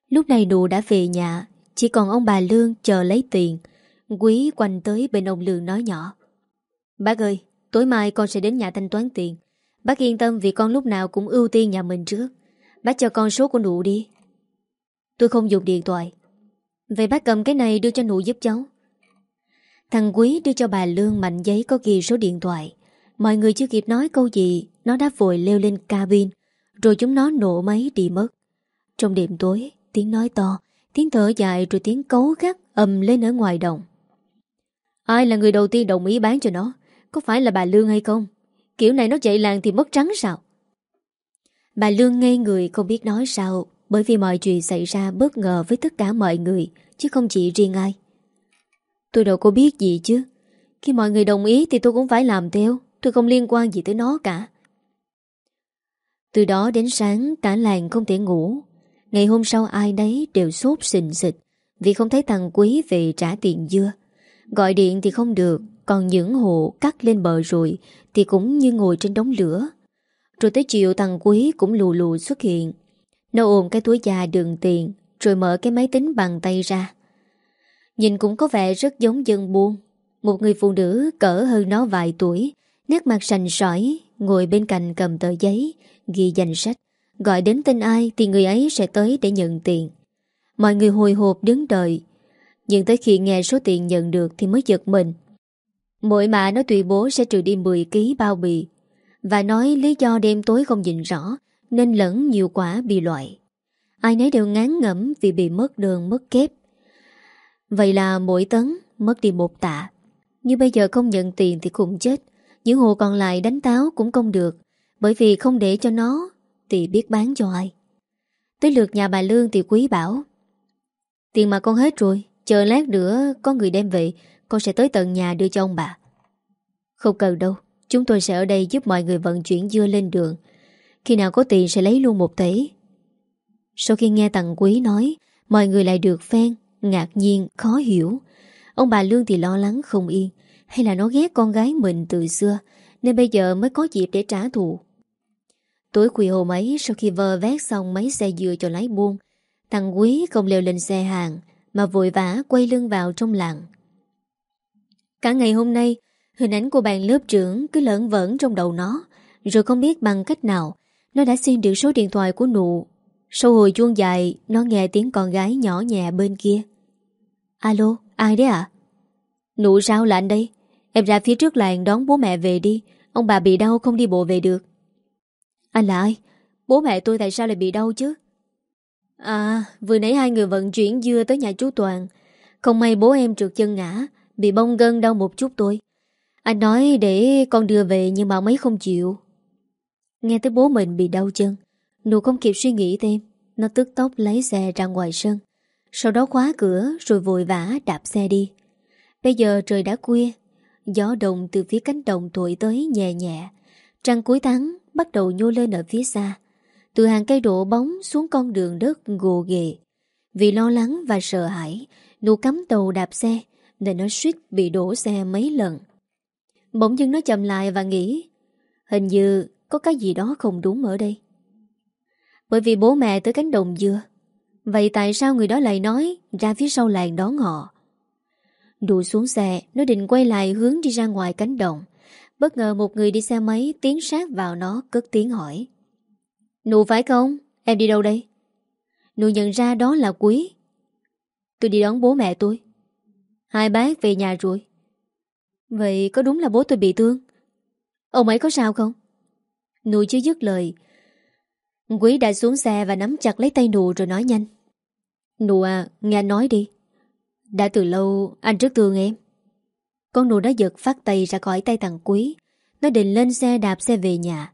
Lúc này đủ đã về nhà, Chỉ còn ông bà Lương chờ lấy tiền. Quý quanh tới bên ông Lương nói nhỏ. Bác ơi, Tối mai con sẽ đến nhà thanh toán tiền. Bác yên tâm vì con lúc nào cũng ưu tiên nhà mình trước. Bác cho con số của nụ đi. Tôi không dùng điện thoại. Vậy bác cầm cái này đưa cho nụ giúp cháu. Thằng Quý đưa cho bà Lương mạnh giấy có ghi số điện thoại. Mọi người chưa kịp nói câu gì, Nó đã vội leo lên cabin, Rồi chúng nó nổ máy đi mất. Trong đêm tối, Tiếng nói to, Tiếng thở dài rồi tiếng cấu gắt ầm lên ở ngoài đồng. Ai là người đầu tiên đồng ý bán cho nó? Có phải là bà Lương hay không? Kiểu này nó chạy làng thì mất trắng sao? Bà Lương ngây người không biết nói sao, Bởi vì mọi chuyện xảy ra bất ngờ với tất cả mọi người, Chứ không chỉ riêng ai. Tôi đâu có biết gì chứ. Khi mọi người đồng ý thì tôi cũng phải làm theo. Tôi không liên quan gì tới nó cả. Từ đó đến sáng, Cả làng không thể ngủ. Ngày hôm sau ai đấy đều sốt xình xịch Vì không thấy thằng Quý về trả tiền dưa. Gọi điện thì không được, Còn những hộ cắt lên bờ rồi Thì cũng như ngồi trên đống lửa. Rồi tới chiều thằng Quý cũng lù lù xuất hiện. Nó ôm cái túi da đường tiền, Rồi mở cái máy tính bằng tay ra. Nhìn cũng có vẻ rất giống dân buôn. Một người phụ nữ cỡ hơn nó vài tuổi Nét mặt sành sỏi, Ngồi bên cạnh cầm tờ giấy, Ghi danh sách. Gọi đến tên ai thì người ấy sẽ tới để nhận tiền. Mọi người hồi hộp đứng đợi. Nhưng tới khi nghe số tiền nhận được Thì mới giật mình. Mỗi mã nó tùy bố sẽ trừ đi 10 kg bao bì. Và nói lý do đêm tối không nhìn rõ, Nên lẫn nhiều quả bị loại. Ai nấy đều ngán ngẩm Vì bị mất đường mất kép. Vậy là mỗi tấn mất đi một tạ. Như bây giờ không nhận tiền thì cũng chết. Những hồ còn lại đánh táo cũng không được. Bởi vì không để cho nó Thì biết bán cho ai. Tới lượt nhà bà Lương thì quý bảo Tiền mà con hết rồi Chờ lát nữa có người đem về Con sẽ tới tận nhà đưa cho ông bà. Không cần đâu Chúng tôi sẽ ở đây giúp mọi người vận chuyển dưa lên đường. Khi nào có tiền sẽ lấy luôn một tỷ Sau khi nghe Tặng Quý nói Mọi người lại được phen Ngạc nhiên, khó hiểu. Ông bà Lương thì lo lắng không yên. Hay là nó ghét con gái mình từ xưa Nên bây giờ mới có dịp để trả thù Tối khuya hôm ấy sau khi vơ vét xong mấy xe dừa cho lái buôn Thằng Quý không leo lên xe hàng Mà vội vã quay lưng vào trong làng Cả ngày hôm nay Hình ảnh của bạn lớp trưởng cứ lẫn vẩn trong đầu nó Rồi không biết bằng cách nào Nó đã xin được số điện thoại của nụ Sau hồi chuông dài Nó nghe tiếng con gái nhỏ nhẹ bên kia Alo, ai đấy ạ? À? Nụ sao là anh đây? Em ra phía trước làng đón bố mẹ về đi. Ông bà bị đau không đi bộ về được. Anh là ai? Bố mẹ tôi tại sao lại bị đau chứ? À, vừa nãy hai người vận chuyển dưa tới nhà chú Toàn. Không may bố em trượt chân ngã Bị bông gân đau một chút tôi Anh nói để con đưa về Nhưng mà ông ấy không chịu. Nghe tới bố mình bị đau chân Nụ không kịp suy nghĩ thêm. Nó tức tốc lấy xe ra ngoài sân. Sau đó khóa cửa rồi vội vã đạp xe đi. Bây giờ trời đã khuya Gió đồng từ phía cánh đồng thổi tới nhẹ nhẹ. Trăng cuối tháng bắt đầu nhô lên ở phía xa. Từ hàng cây đổ bóng xuống con đường đất gồ ghề. Vì lo lắng và sợ hãi, Nụ cắm đầu đạp xe, Nên nó suýt bị đổ xe mấy lần. Bỗng dưng nó chậm lại và nghĩ, Hình như có cái gì đó không đúng ở đây. Bởi vì bố mẹ tới cánh đồng dưa Vậy tại sao người đó lại nói Ra phía sau làng đón họ? Đụ xuống xe Nó định quay lại hướng đi ra ngoài cánh đồng Bất ngờ một người đi xe máy Tiến sát vào nó cất tiếng hỏi Nụ phải không? Em đi đâu đây? Nụ nhận ra đó là Quý Tôi đi đón bố mẹ tôi Hai bác về nhà rồi Vậy có đúng là bố tôi bị thương? Ông ấy có sao không? Nụ chưa dứt lời Quý đã xuống xe và nắm chặt lấy tay nụ rồi nói nhanh Nụ à, nghe nói đi đã từ lâu, anh rất thương em. Con nụ đã giật phát tay ra khỏi tay thằng Quý. Nó định lên xe đạp xe về nhà.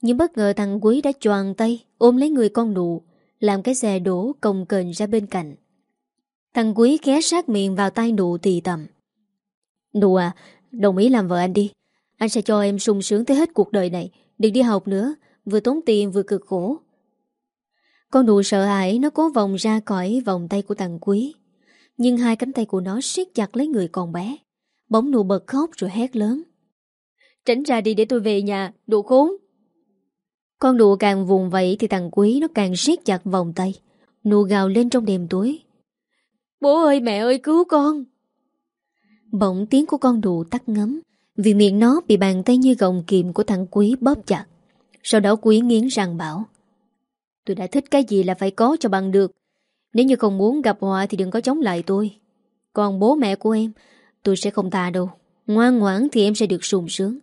Nhưng bất ngờ thằng Quý đã choàng tay, Ôm lấy người con nụ, Làm cái xe đổ cồng kềnh ra bên cạnh. Thằng Quý ghé sát miệng vào tay nụ thì tầm Nụ à Đồng ý làm vợ anh đi. Anh sẽ cho em sung sướng tới hết cuộc đời này. Đừng đi học nữa, Vừa tốn tiền vừa cực khổ. Con nụ sợ hãi, Nó cố vòng ra khỏi vòng tay của thằng Quý nhưng hai cánh tay của nó siết chặt lấy người con bé. Bóng nụ bật khóc rồi hét lớn. Tránh ra đi để tôi về nhà, Đồ khốn. Con nụ càng vùng vẫy Thì thằng quý nó càng siết chặt vòng tay. Nụ gào lên trong đêm tối. Bố ơi, mẹ ơi, cứu con. Bỗng tiếng của con nụ tắt ngấm, Vì miệng nó bị bàn tay như gồng kiệm Của thằng quý bóp chặt. Sau đó quý nghiến răng bảo, Tôi đã thích cái gì là phải có cho bằng được nếu như không muốn gặp họa thì đừng có chống lại tôi. Còn bố mẹ của em, Tôi sẽ không tha đâu. Ngoan ngoãn thì em sẽ được sung sướng.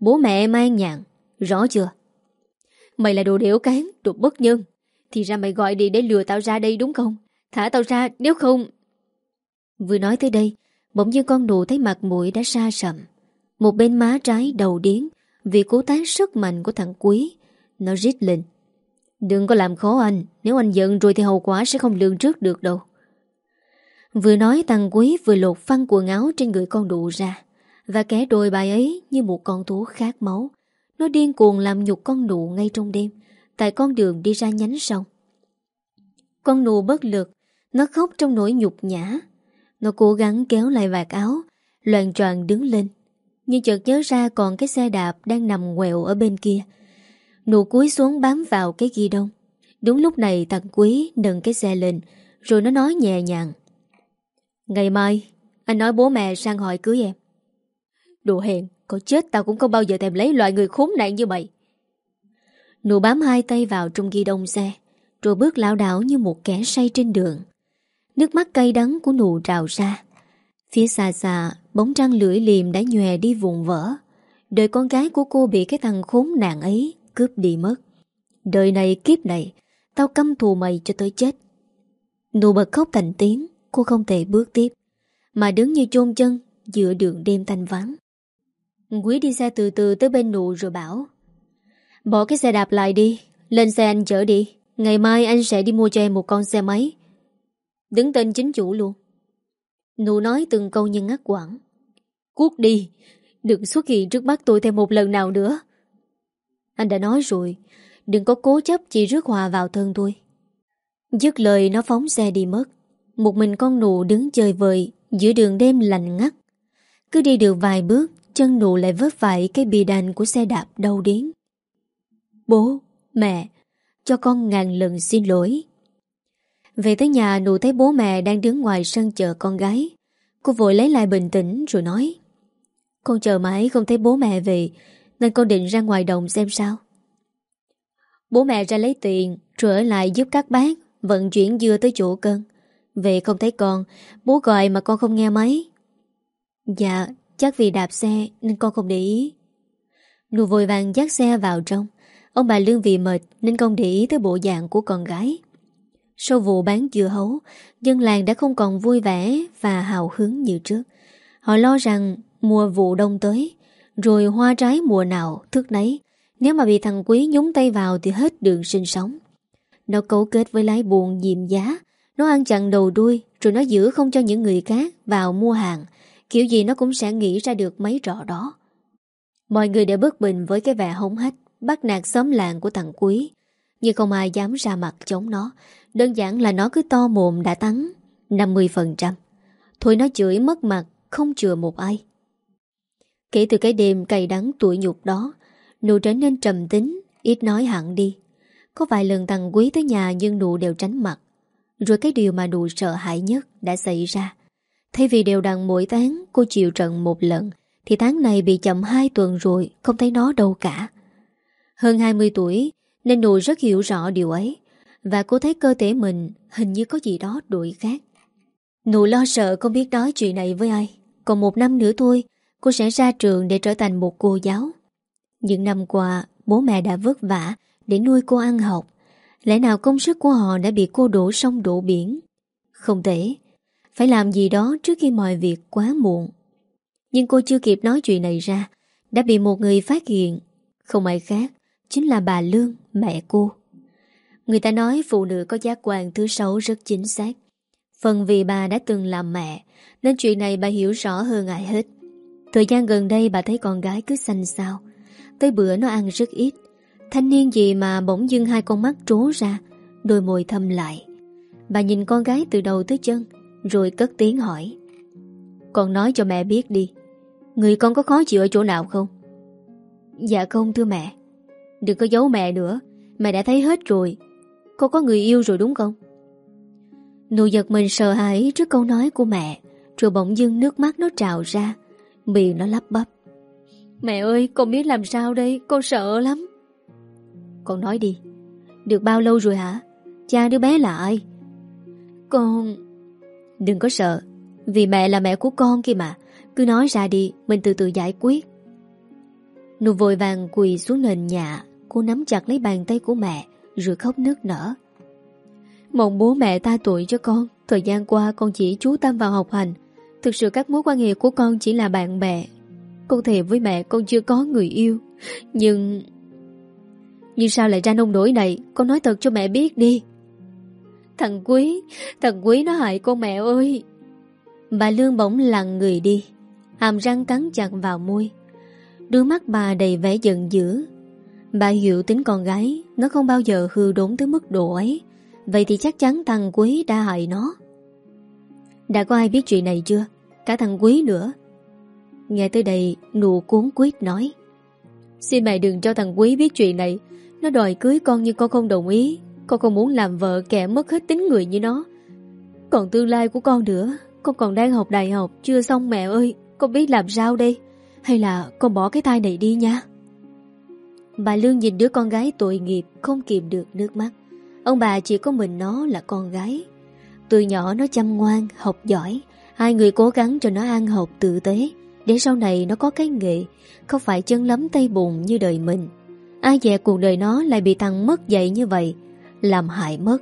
Bố mẹ em an nhàn, Rõ chưa? Mày là đồ đẻo cán, Đồ bất nhân. Thì ra mày gọi đi để lừa tao ra đây đúng không? Thả tao ra, nếu không Vừa nói tới đây, Bỗng nhiên con đồ thấy mặt mũi đã xa sầm. Một bên má trái đầu điến Vì cố tán sức mạnh của thằng Quý. Nó rít lên. Đừng có làm khó anh, Nếu anh giận rồi thì hậu quả sẽ không lường trước được đâu. Vừa nói tăng quý vừa lột phăng quần áo trên người con đụ ra, Và kẻ đôi bài ấy như một con thú khát máu. Nó điên cuồng làm nhục con nụ ngay trong đêm, Tại con đường đi ra nhánh sông. Con nụ bất lực, Nó khóc trong nỗi nhục nhã. Nó cố gắng kéo lại vạt áo Loàn tròn đứng lên. Nhưng chợt nhớ ra còn cái xe đạp đang nằm quẹo ở bên kia Nụ cúi xuống bám vào cái ghi đông. Đúng lúc này thằng Quý nâng cái xe lên, Rồi nó nói nhẹ nhàng. Ngày mai, Anh nói bố mẹ sang hỏi cưới em. Đồ hèn Có chết tao cũng không bao giờ thèm lấy loại người khốn nạn như mày. Nụ bám hai tay vào trong ghi đông xe, Rồi bước lão đảo như một kẻ say trên đường. Nước mắt cay đắng của nụ trào ra. Phía xa xa, Bóng trăng lưỡi liềm đã nhòe đi vùng vỡ. Đời con gái của cô bị cái thằng khốn nạn ấy cướp đi mất. Đời này kiếp này, Tao căm thù mày cho tới chết. Nụ bật khóc thành tiếng, Cô không thể bước tiếp, Mà đứng như chôn chân Giữa đường đêm thanh vắng. Quý đi xe từ từ tới bên nụ rồi bảo, Bỏ cái xe đạp lại đi, Lên xe anh chở đi, Ngày mai anh sẽ đi mua cho em một con xe máy. Đứng tên chính chủ luôn. Nụ nói từng câu nhưng ngắt quãng, Cuốc đi, Đừng xuất hiện trước mắt tôi thêm một lần nào nữa anh đã nói rồi. Đừng có cố chấp chỉ rước hòa vào thân tôi Dứt lời nó phóng xe đi mất. Một mình con nụ đứng chơi vời Giữa đường đêm lạnh ngắt. Cứ đi được vài bước Chân nụ lại vớt phải cái bì đàn của xe đạp đau điến Bố Mẹ, cho con ngàn lần xin lỗi. Về tới nhà nụ thấy bố mẹ đang đứng ngoài sân chờ con gái. Cô vội lấy lại bình tĩnh rồi nói Con chờ mãi không thấy bố mẹ về. Nên con định ra ngoài đồng xem sao? Bố mẹ ra lấy tiền, Rồi ở lại giúp các bác, Vận chuyển dưa tới chỗ cân. Về không thấy con, Bố gọi mà con không nghe máy. Dạ chắc vì đạp xe Nên con không để ý. Nụ vội vàng dắt xe vào trong. Ông bà Lương vì mệt Nên không để ý tới bộ dạng của con gái. Sau vụ bán dưa hấu, Dân làng đã không còn vui vẻ Và hào hứng như trước. Họ lo rằng mùa vụ đông tới rồi hoa trái mùa nào thức nấy. Nếu mà bị thằng Quý nhúng tay vào Thì hết đường sinh sống. Nó cấu kết với lái buồn dìm giá. Nó ăn chặn đầu đuôi, Rồi nó giữ không cho những người khác vào mua hàng. Kiểu gì nó cũng sẽ nghĩ ra được mấy trò đó. Mọi người đều bất bình với cái vẻ hống hách, Bắt nạt xóm làng của thằng Quý. Nhưng không ai dám ra mặt chống nó. Đơn giản là nó cứ to mồm đã tắn 50% Thôi nó chửi mất mặt, Không chừa một ai. Kể từ cái đêm cay đắng tuổi nhục đó, Nụ trở nên trầm tính, Ít nói hẳn đi. Có vài lần thằng Quý tới nhà nhưng nụ đều tránh mặt. Rồi cái điều mà nụ sợ hãi nhất Đã xảy ra. Thay vì đều đặn mỗi tháng, cô chịu trận một lần, Thì tháng này bị chậm 2 tuần rồi, Không thấy nó đâu cả. Hơn 20 tuổi, Nên nụ rất hiểu rõ điều ấy, Và cô thấy cơ thể mình Hình như có gì đó đổi khác. Nụ lo sợ không biết nói chuyện này với ai. Còn một năm nữa thôi Cô sẽ ra trường để trở thành một cô giáo. Những năm qua Bố mẹ đã vất vả Để nuôi cô ăn học. Lẽ nào công sức của họ đã bị cô đổ sông đổ biển? Không thể. Phải làm gì đó trước khi mọi việc quá muộn. Nhưng cô chưa kịp nói chuyện này ra Đã bị một người phát hiện. Không ai khác Chính là bà Lương, mẹ cô. Người ta nói phụ nữ có giác quan thứ sáu rất chính xác. Phần vì bà đã từng làm mẹ Nên chuyện này bà hiểu rõ hơn ai hết. Thời gian gần đây bà thấy con gái cứ xanh xao. Tới bữa nó ăn rất ít. Thanh niên gì mà bỗng dưng hai con mắt trố ra, Đôi môi thâm lại. Bà nhìn con gái từ đầu tới chân, Rồi cất tiếng hỏi. Con nói cho mẹ biết đi. Người con có khó chịu ở chỗ nào không? Dạ không thưa mẹ. Đừng có giấu mẹ nữa. Mẹ đã thấy hết rồi. Cô có người yêu rồi đúng không? Nụ giật mình sợ hãi trước câu nói của mẹ, Rồi bỗng dưng nước mắt nó trào ra. Miệng nó lắp bắp. Mẹ ơi con biết làm sao đây? Con sợ lắm. Con nói đi. Được bao lâu rồi hả? Cha đứa bé là ai? Con Đừng có sợ. Vì mẹ là mẹ của con kia mà. Cứ nói ra đi Mình từ từ giải quyết. Nụ vội vàng quỳ xuống nền nhà. Cô nắm chặt lấy bàn tay của mẹ Rồi khóc nước nở. Mong bố mẹ ta tuổi cho con. Thời gian qua con chỉ chú tâm vào học hành Thực sự các mối quan hệ của con chỉ là bạn bè. Con thề với mẹ con chưa có người yêu. Nhưng Nhưng sao lại ra nông nổi này? Con nói thật cho mẹ biết đi. Thằng Quý Thằng Quý nó hại con mẹ ơi. Bà Lương bỗng lặng người đi, Hàm răng cắn chặt vào môi. Đôi mắt bà đầy vẻ giận dữ. Bà hiểu tính con gái, Nó không bao giờ hư đốn tới mức độ ấy. Vậy thì chắc chắn thằng Quý đã hại nó đã có ai biết chuyện này chưa? Cả thằng Quý nữa. Nghe tới đây, nụ cuốn quyết nói. Xin mẹ đừng cho thằng Quý biết chuyện này. Nó đòi cưới con nhưng con không đồng ý. Con không muốn làm vợ kẻ mất hết tính người như nó. Còn tương lai của con nữa. Con còn đang học đại học, Chưa xong mẹ ơi. Con biết làm sao đây? Hay là con bỏ cái tay này đi nha? Bà Lương nhìn đứa con gái tội nghiệp, Không kìm được nước mắt. Ông bà chỉ có mình nó là con gái từ nhỏ nó chăm ngoan, học giỏi. Hai người cố gắng cho nó ăn học tử tế. Để sau này nó có cái nghệ Không phải chân lấm tay bùn như đời mình. Ai dè cuộc đời nó lại bị thằng mất dậy như vậy Làm hại mất.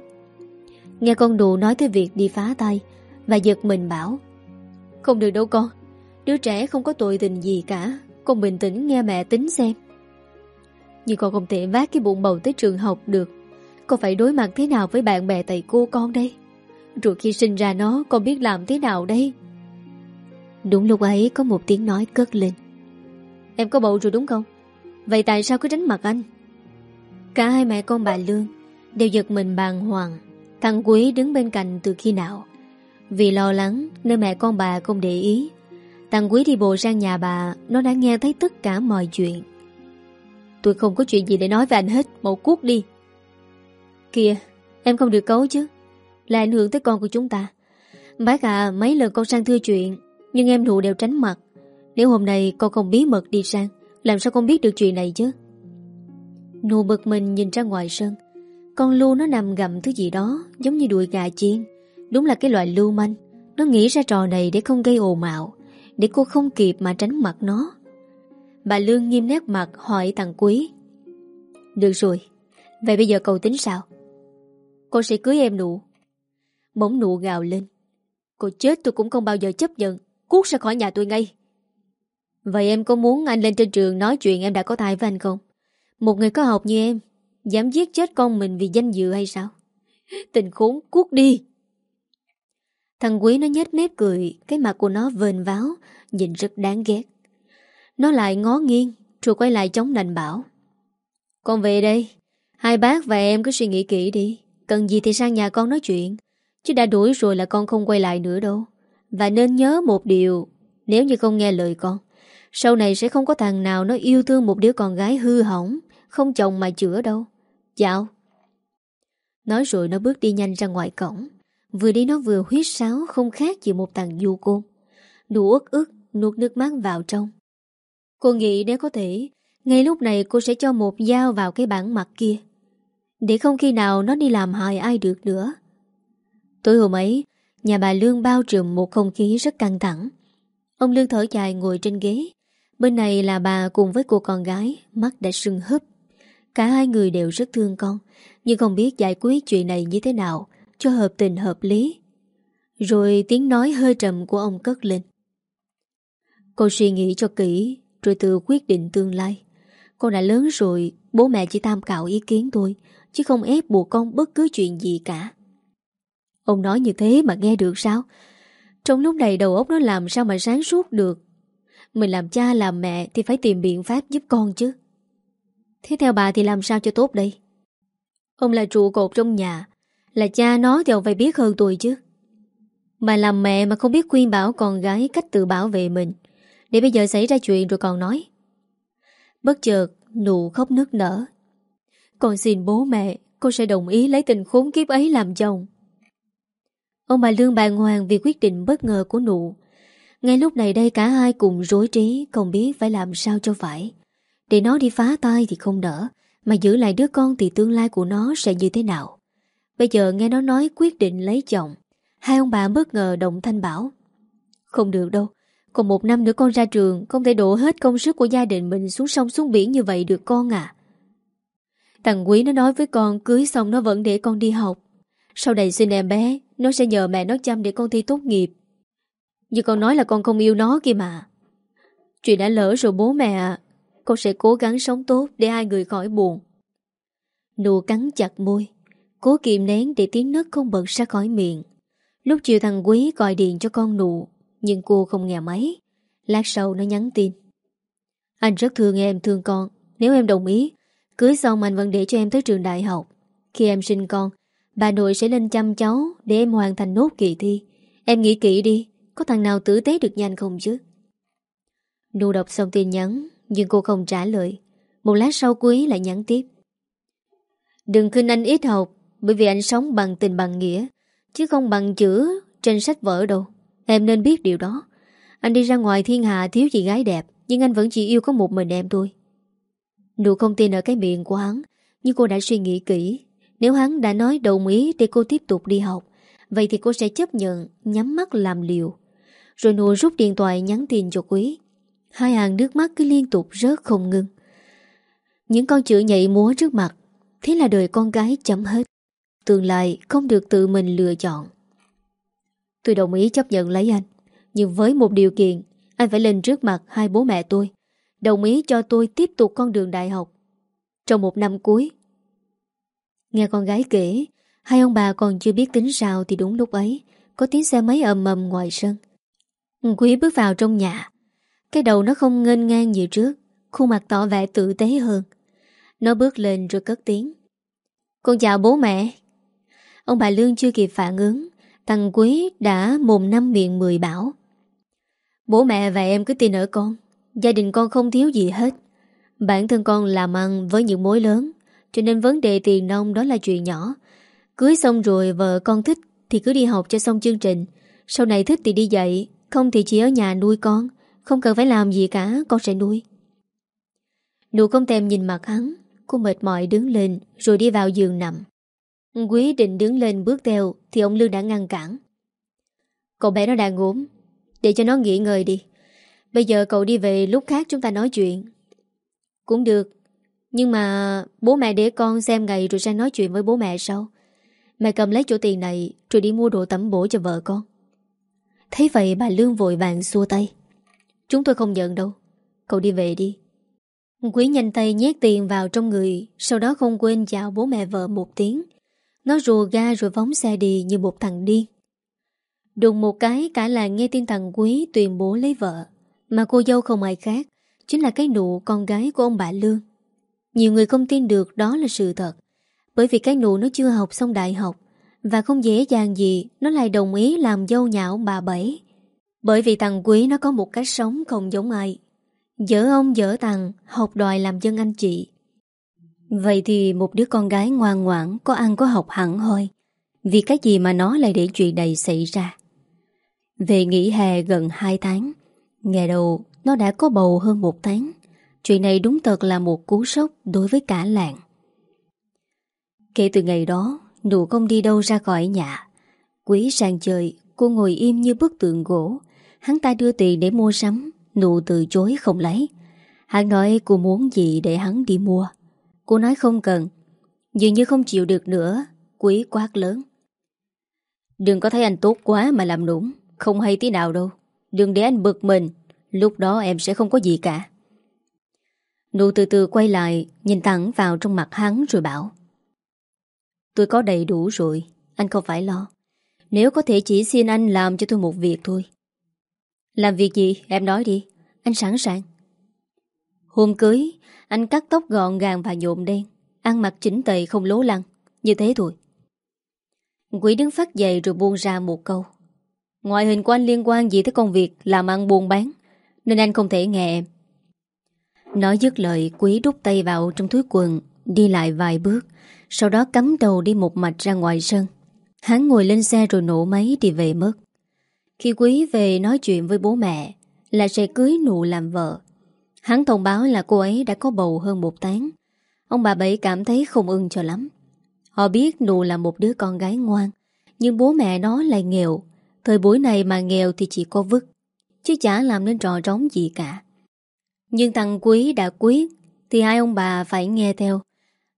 Nghe con đù nói tới việc đi phá tay Và giật mình bảo Không được đâu con Đứa trẻ không có tội tình gì cả Con bình tĩnh nghe mẹ tính xem. Nhưng con không thể vác cái bụng bầu tới trường học được. Con phải đối mặt thế nào với bạn bè thầy cô con đây? Rồi khi sinh ra nó, Con biết làm thế nào đây? Đúng lúc ấy, có một tiếng nói cất lên. Em có bầu rồi đúng không? Vậy tại sao cứ tránh mặt anh? Cả hai mẹ con bà Lương Đều giật mình bàng hoàng. Thằng Quý đứng bên cạnh từ khi nào? Vì lo lắng nên mẹ con bà không để ý. Thằng Quý đi bộ sang nhà bà, Nó đã nghe thấy tất cả mọi chuyện. Tôi không có chuyện gì để nói với anh hết Một cuốc đi. Kìa, Em không được cấu chứ. Là ảnh hưởng tới con của chúng ta. Bác à mấy lần con sang thưa chuyện, Nhưng em nụ đều tránh mặt. Nếu hôm nay con không bí mật đi sang, Làm sao con biết được chuyện này chứ? Nụ bực mình nhìn ra ngoài sân. Con lưu nó nằm gặm thứ gì đó, Giống như đùi gà chiên. Đúng là cái loại lưu manh. Nó nghĩ ra trò này để không gây ồn ào, Để cô không kịp mà tránh mặt nó. Bà Lương nghiêm nét mặt hỏi thằng Quý. Được rồi, Vậy bây giờ cậu tính sao? Con sẽ cưới em nụ Bỗng nụ gào lên. Cô chết tôi cũng không bao giờ chấp nhận. Cút ra khỏi nhà tôi ngay. Vậy em có muốn anh lên trên trường nói chuyện em đã có thai với anh không? Một người có học như em, Dám giết chết con mình vì danh dự hay sao? Tình khốn cút đi. Thằng quý nó nhếch mép cười, Cái mặt của nó vền váo, Nhìn rất đáng ghét. Nó lại ngó nghiêng, Rồi quay lại chống nành bảo. Con về đây, Hai bác và em cứ suy nghĩ kỹ đi, Cần gì thì sang nhà con nói chuyện. Chứ đã đuổi rồi là con không quay lại nữa đâu. Và nên nhớ một điều, Nếu như không nghe lời con, Sau này sẽ không có thằng nào nó yêu thương một đứa con gái hư hỏng, Không chồng mà chữa đâu. Chào. Nói rồi nó bước đi nhanh ra ngoài cổng. Vừa đi nó vừa huyết sáo Không khác gì một thằng du côn. Nụ ức ức, nuốt nước mắt vào trong. Cô nghĩ nếu có thể, Ngay lúc này cô sẽ cho một dao vào cái bản mặt kia. Để không khi nào nó đi làm hại ai được nữa. Tối hôm ấy, Nhà bà Lương bao trùm một không khí rất căng thẳng. Ông Lương thở dài ngồi trên ghế. Bên này là bà cùng với cô con gái, Mắt đã sưng húp. Cả hai người đều rất thương con, Nhưng không biết giải quyết chuyện này như thế nào, Cho hợp tình hợp lý. Rồi tiếng nói hơi trầm của ông cất lên. Cô suy nghĩ cho kỹ, Rồi tự quyết định tương lai. Con đã lớn rồi, Bố mẹ chỉ tham khảo ý kiến thôi, Chứ không ép buộc con bất cứ chuyện gì cả. Ông nói như thế mà nghe được sao? Trong lúc này đầu óc nó làm sao mà sáng suốt được? Mình làm cha làm mẹ Thì phải tìm biện pháp giúp con chứ. Thế theo bà thì làm sao cho tốt đây? Ông là trụ cột trong nhà, Là cha nó thì ông phải biết hơn tôi chứ. Mà làm mẹ mà không biết khuyên bảo con gái cách tự bảo vệ mình. Để bây giờ xảy ra chuyện rồi còn nói. Bất chợt, Nụ khóc nức nở. Con xin bố mẹ Cô sẽ đồng ý lấy tình khốn kiếp ấy làm chồng. Ông bà Lương bàng hoàng vì quyết định bất ngờ của nụ. Ngay lúc này đây cả hai cùng rối trí không biết phải làm sao cho phải. Để nó đi phá tay thì không đỡ, mà giữ lại đứa con thì tương lai của nó sẽ như thế nào. Bây giờ nghe nó nói quyết định lấy chồng, hai ông bà bất ngờ động thanh bảo. Không được đâu, còn một năm nữa con ra trường không thể đổ hết công sức của gia đình mình xuống sông xuống biển như vậy được con à. Thằng Quý nó nói với con cưới xong nó vẫn để con đi học. Sau này xin em bé, Nó sẽ nhờ mẹ nó chăm để con thi tốt nghiệp. Nhưng con nói là con không yêu nó kia mà. Chuyện đã lỡ rồi bố mẹ à Con sẽ cố gắng sống tốt Để hai người khỏi buồn. Nụ cắn chặt môi, Cố kìm nén để tiếng nấc không bật ra khỏi miệng. Lúc chiều thằng Quý gọi điện cho con nụ, Nhưng cô không nghe máy. Lát sau nó nhắn tin. Anh rất thương em, thương con. Nếu em đồng ý, Cưới xong anh vẫn để cho em tới trường đại học. Khi em sinh con Bà nội sẽ lên chăm cháu Để em hoàn thành nốt kỳ thi. Em nghĩ kỹ đi, Có thằng nào tử tế được nhanh không chứ? Nụ đọc xong tin nhắn, Nhưng cô không trả lời. Một lát sau quý lại nhắn tiếp. Đừng khinh anh ít học, Bởi vì anh sống bằng tình bằng nghĩa, Chứ không bằng chữ trên sách vở đâu. Em nên biết điều đó. Anh đi ra ngoài thiên hạ thiếu gì gái đẹp, Nhưng anh vẫn chỉ yêu có một mình em thôi. Nụ không tin ở cái miệng của hắn, Nhưng cô đã suy nghĩ kỹ nếu hắn đã nói đồng ý để cô tiếp tục đi học, Vậy thì cô sẽ chấp nhận, Nhắm mắt làm liều. Rồi nụ rút điện thoại nhắn tin cho Quý. Hai hàng nước mắt cứ liên tục rớt không ngưng Những con chữ nhảy múa trước mặt, Thế là đời con gái chấm hết. Tương lai không được tự mình lựa chọn. Tôi đồng ý chấp nhận lấy anh, Nhưng với một điều kiện, Anh phải lên trước mặt hai bố mẹ tôi, Đồng ý cho tôi tiếp tục con đường đại học. Trong một năm cuối Nghe con gái kể, Hai ông bà còn chưa biết tính sao Thì đúng lúc ấy, Có tiếng xe máy ầm ầm ngoài sân. Quý bước vào trong nhà. Cái đầu nó không ngênh ngang như trước, Khuôn mặt tỏ vẻ tự tế hơn. Nó bước lên rồi cất tiếng. Con chào bố mẹ. Ông bà Lương chưa kịp phản ứng, Thằng Quý đã mồm năm miệng mười bảo. Bố mẹ và em cứ tin ở con, Gia đình con không thiếu gì hết. Bản thân con làm ăn với những mối lớn cho nên vấn đề tiền nông đó là chuyện nhỏ. Cưới xong rồi vợ con thích Thì cứ đi học cho xong chương trình. Sau này thích thì đi dạy, Không thì chỉ ở nhà nuôi con. Không cần phải làm gì cả, con sẽ nuôi. Nụ không thèm nhìn mặt hắn, Cô mệt mỏi đứng lên, Rồi đi vào giường nằm. Quý định đứng lên bước theo Thì ông Lương đã ngăn cản. Cậu bé nó đang ốm, Để cho nó nghỉ ngơi đi. Bây giờ cậu đi về lúc khác chúng ta nói chuyện. Cũng được nhưng mà bố mẹ để con xem ngày Rồi sang nói chuyện với bố mẹ sau Mẹ cầm lấy chỗ tiền này Rồi đi mua đồ tẩm bổ cho vợ con. Thấy vậy bà Lương vội vàng xua tay. Chúng tôi không nhận đâu. Cậu đi về đi. Quý nhanh tay nhét tiền vào trong người, Sau đó không quên chào bố mẹ vợ một tiếng. Nó rùa ga rồi phóng xe đi như một thằng điên. Đùng một cái cả làng nghe tin thằng Quý tuyên bố lấy vợ, Mà cô dâu không ai khác, Chính là cái nụ con gái của ông bà Lương. Nhiều người không tin được đó là sự thật. Bởi vì cái nụ nó chưa học xong đại học, Và không dễ dàng gì Nó lại đồng ý làm dâu nhà ông bà Bảy. Bởi vì thằng Quý nó có một cách sống không giống ai. Dở ông dở thằng, Học đòi làm dân anh chị. Vậy thì một đứa con gái ngoan ngoãn Có ăn có học hẳn thôi. Vì cái gì mà nó lại để chuyện này xảy ra? Về nghỉ hè gần 2 tháng, Ngày đầu nó đã có bầu hơn một tháng. Chuyện này đúng thật là một cú sốc đối với cả làng. Kể từ ngày đó, Nụ không đi đâu ra khỏi nhà. Quý sang chơi, Cô ngồi im như bức tượng gỗ. Hắn ta đưa tiền để mua sắm, Nụ từ chối không lấy. Hắn nói cô muốn gì để hắn đi mua. Cô nói không cần, Dường như không chịu được nữa Quý quát lớn. Đừng có thấy anh tốt quá mà làm nũng, Không hay tí nào đâu. Đừng để anh bực mình, Lúc đó em sẽ không có gì cả. Nụ từ từ quay lại, Nhìn thẳng vào trong mặt hắn rồi bảo. Tôi có đầy đủ rồi, Anh không phải lo. Nếu có thể chỉ xin anh làm cho tôi một việc thôi. Làm việc gì? Em nói đi. Anh sẵn sàng. Hôm cưới, Anh cắt tóc gọn gàng và nhộm đen. Ăn mặc chỉnh tề không lố lăng. Như thế thôi. Quỷ đứng phát dậy rồi buông ra một câu. Ngoại hình của anh liên quan gì tới công việc Làm ăn buôn bán? Nên anh không thể nghe em. Nói dứt lời, Quý đút tay vào trong túi quần, Đi lại vài bước, Sau đó cắm đầu đi một mạch ra ngoài sân. Hắn ngồi lên xe rồi nổ máy đi về mất. Khi Quý về nói chuyện với bố mẹ, Là sẽ cưới nụ làm vợ. Hắn thông báo là cô ấy đã có bầu hơn một tháng. Ông bà Bảy cảm thấy không ưng cho lắm. Họ biết nụ là một đứa con gái ngoan, Nhưng bố mẹ nó lại nghèo. Thời buổi này mà nghèo thì chỉ có vứt, Chứ chả làm nên trò trống gì cả. Nhưng thằng Quý đã quyết, Thì hai ông bà phải nghe theo.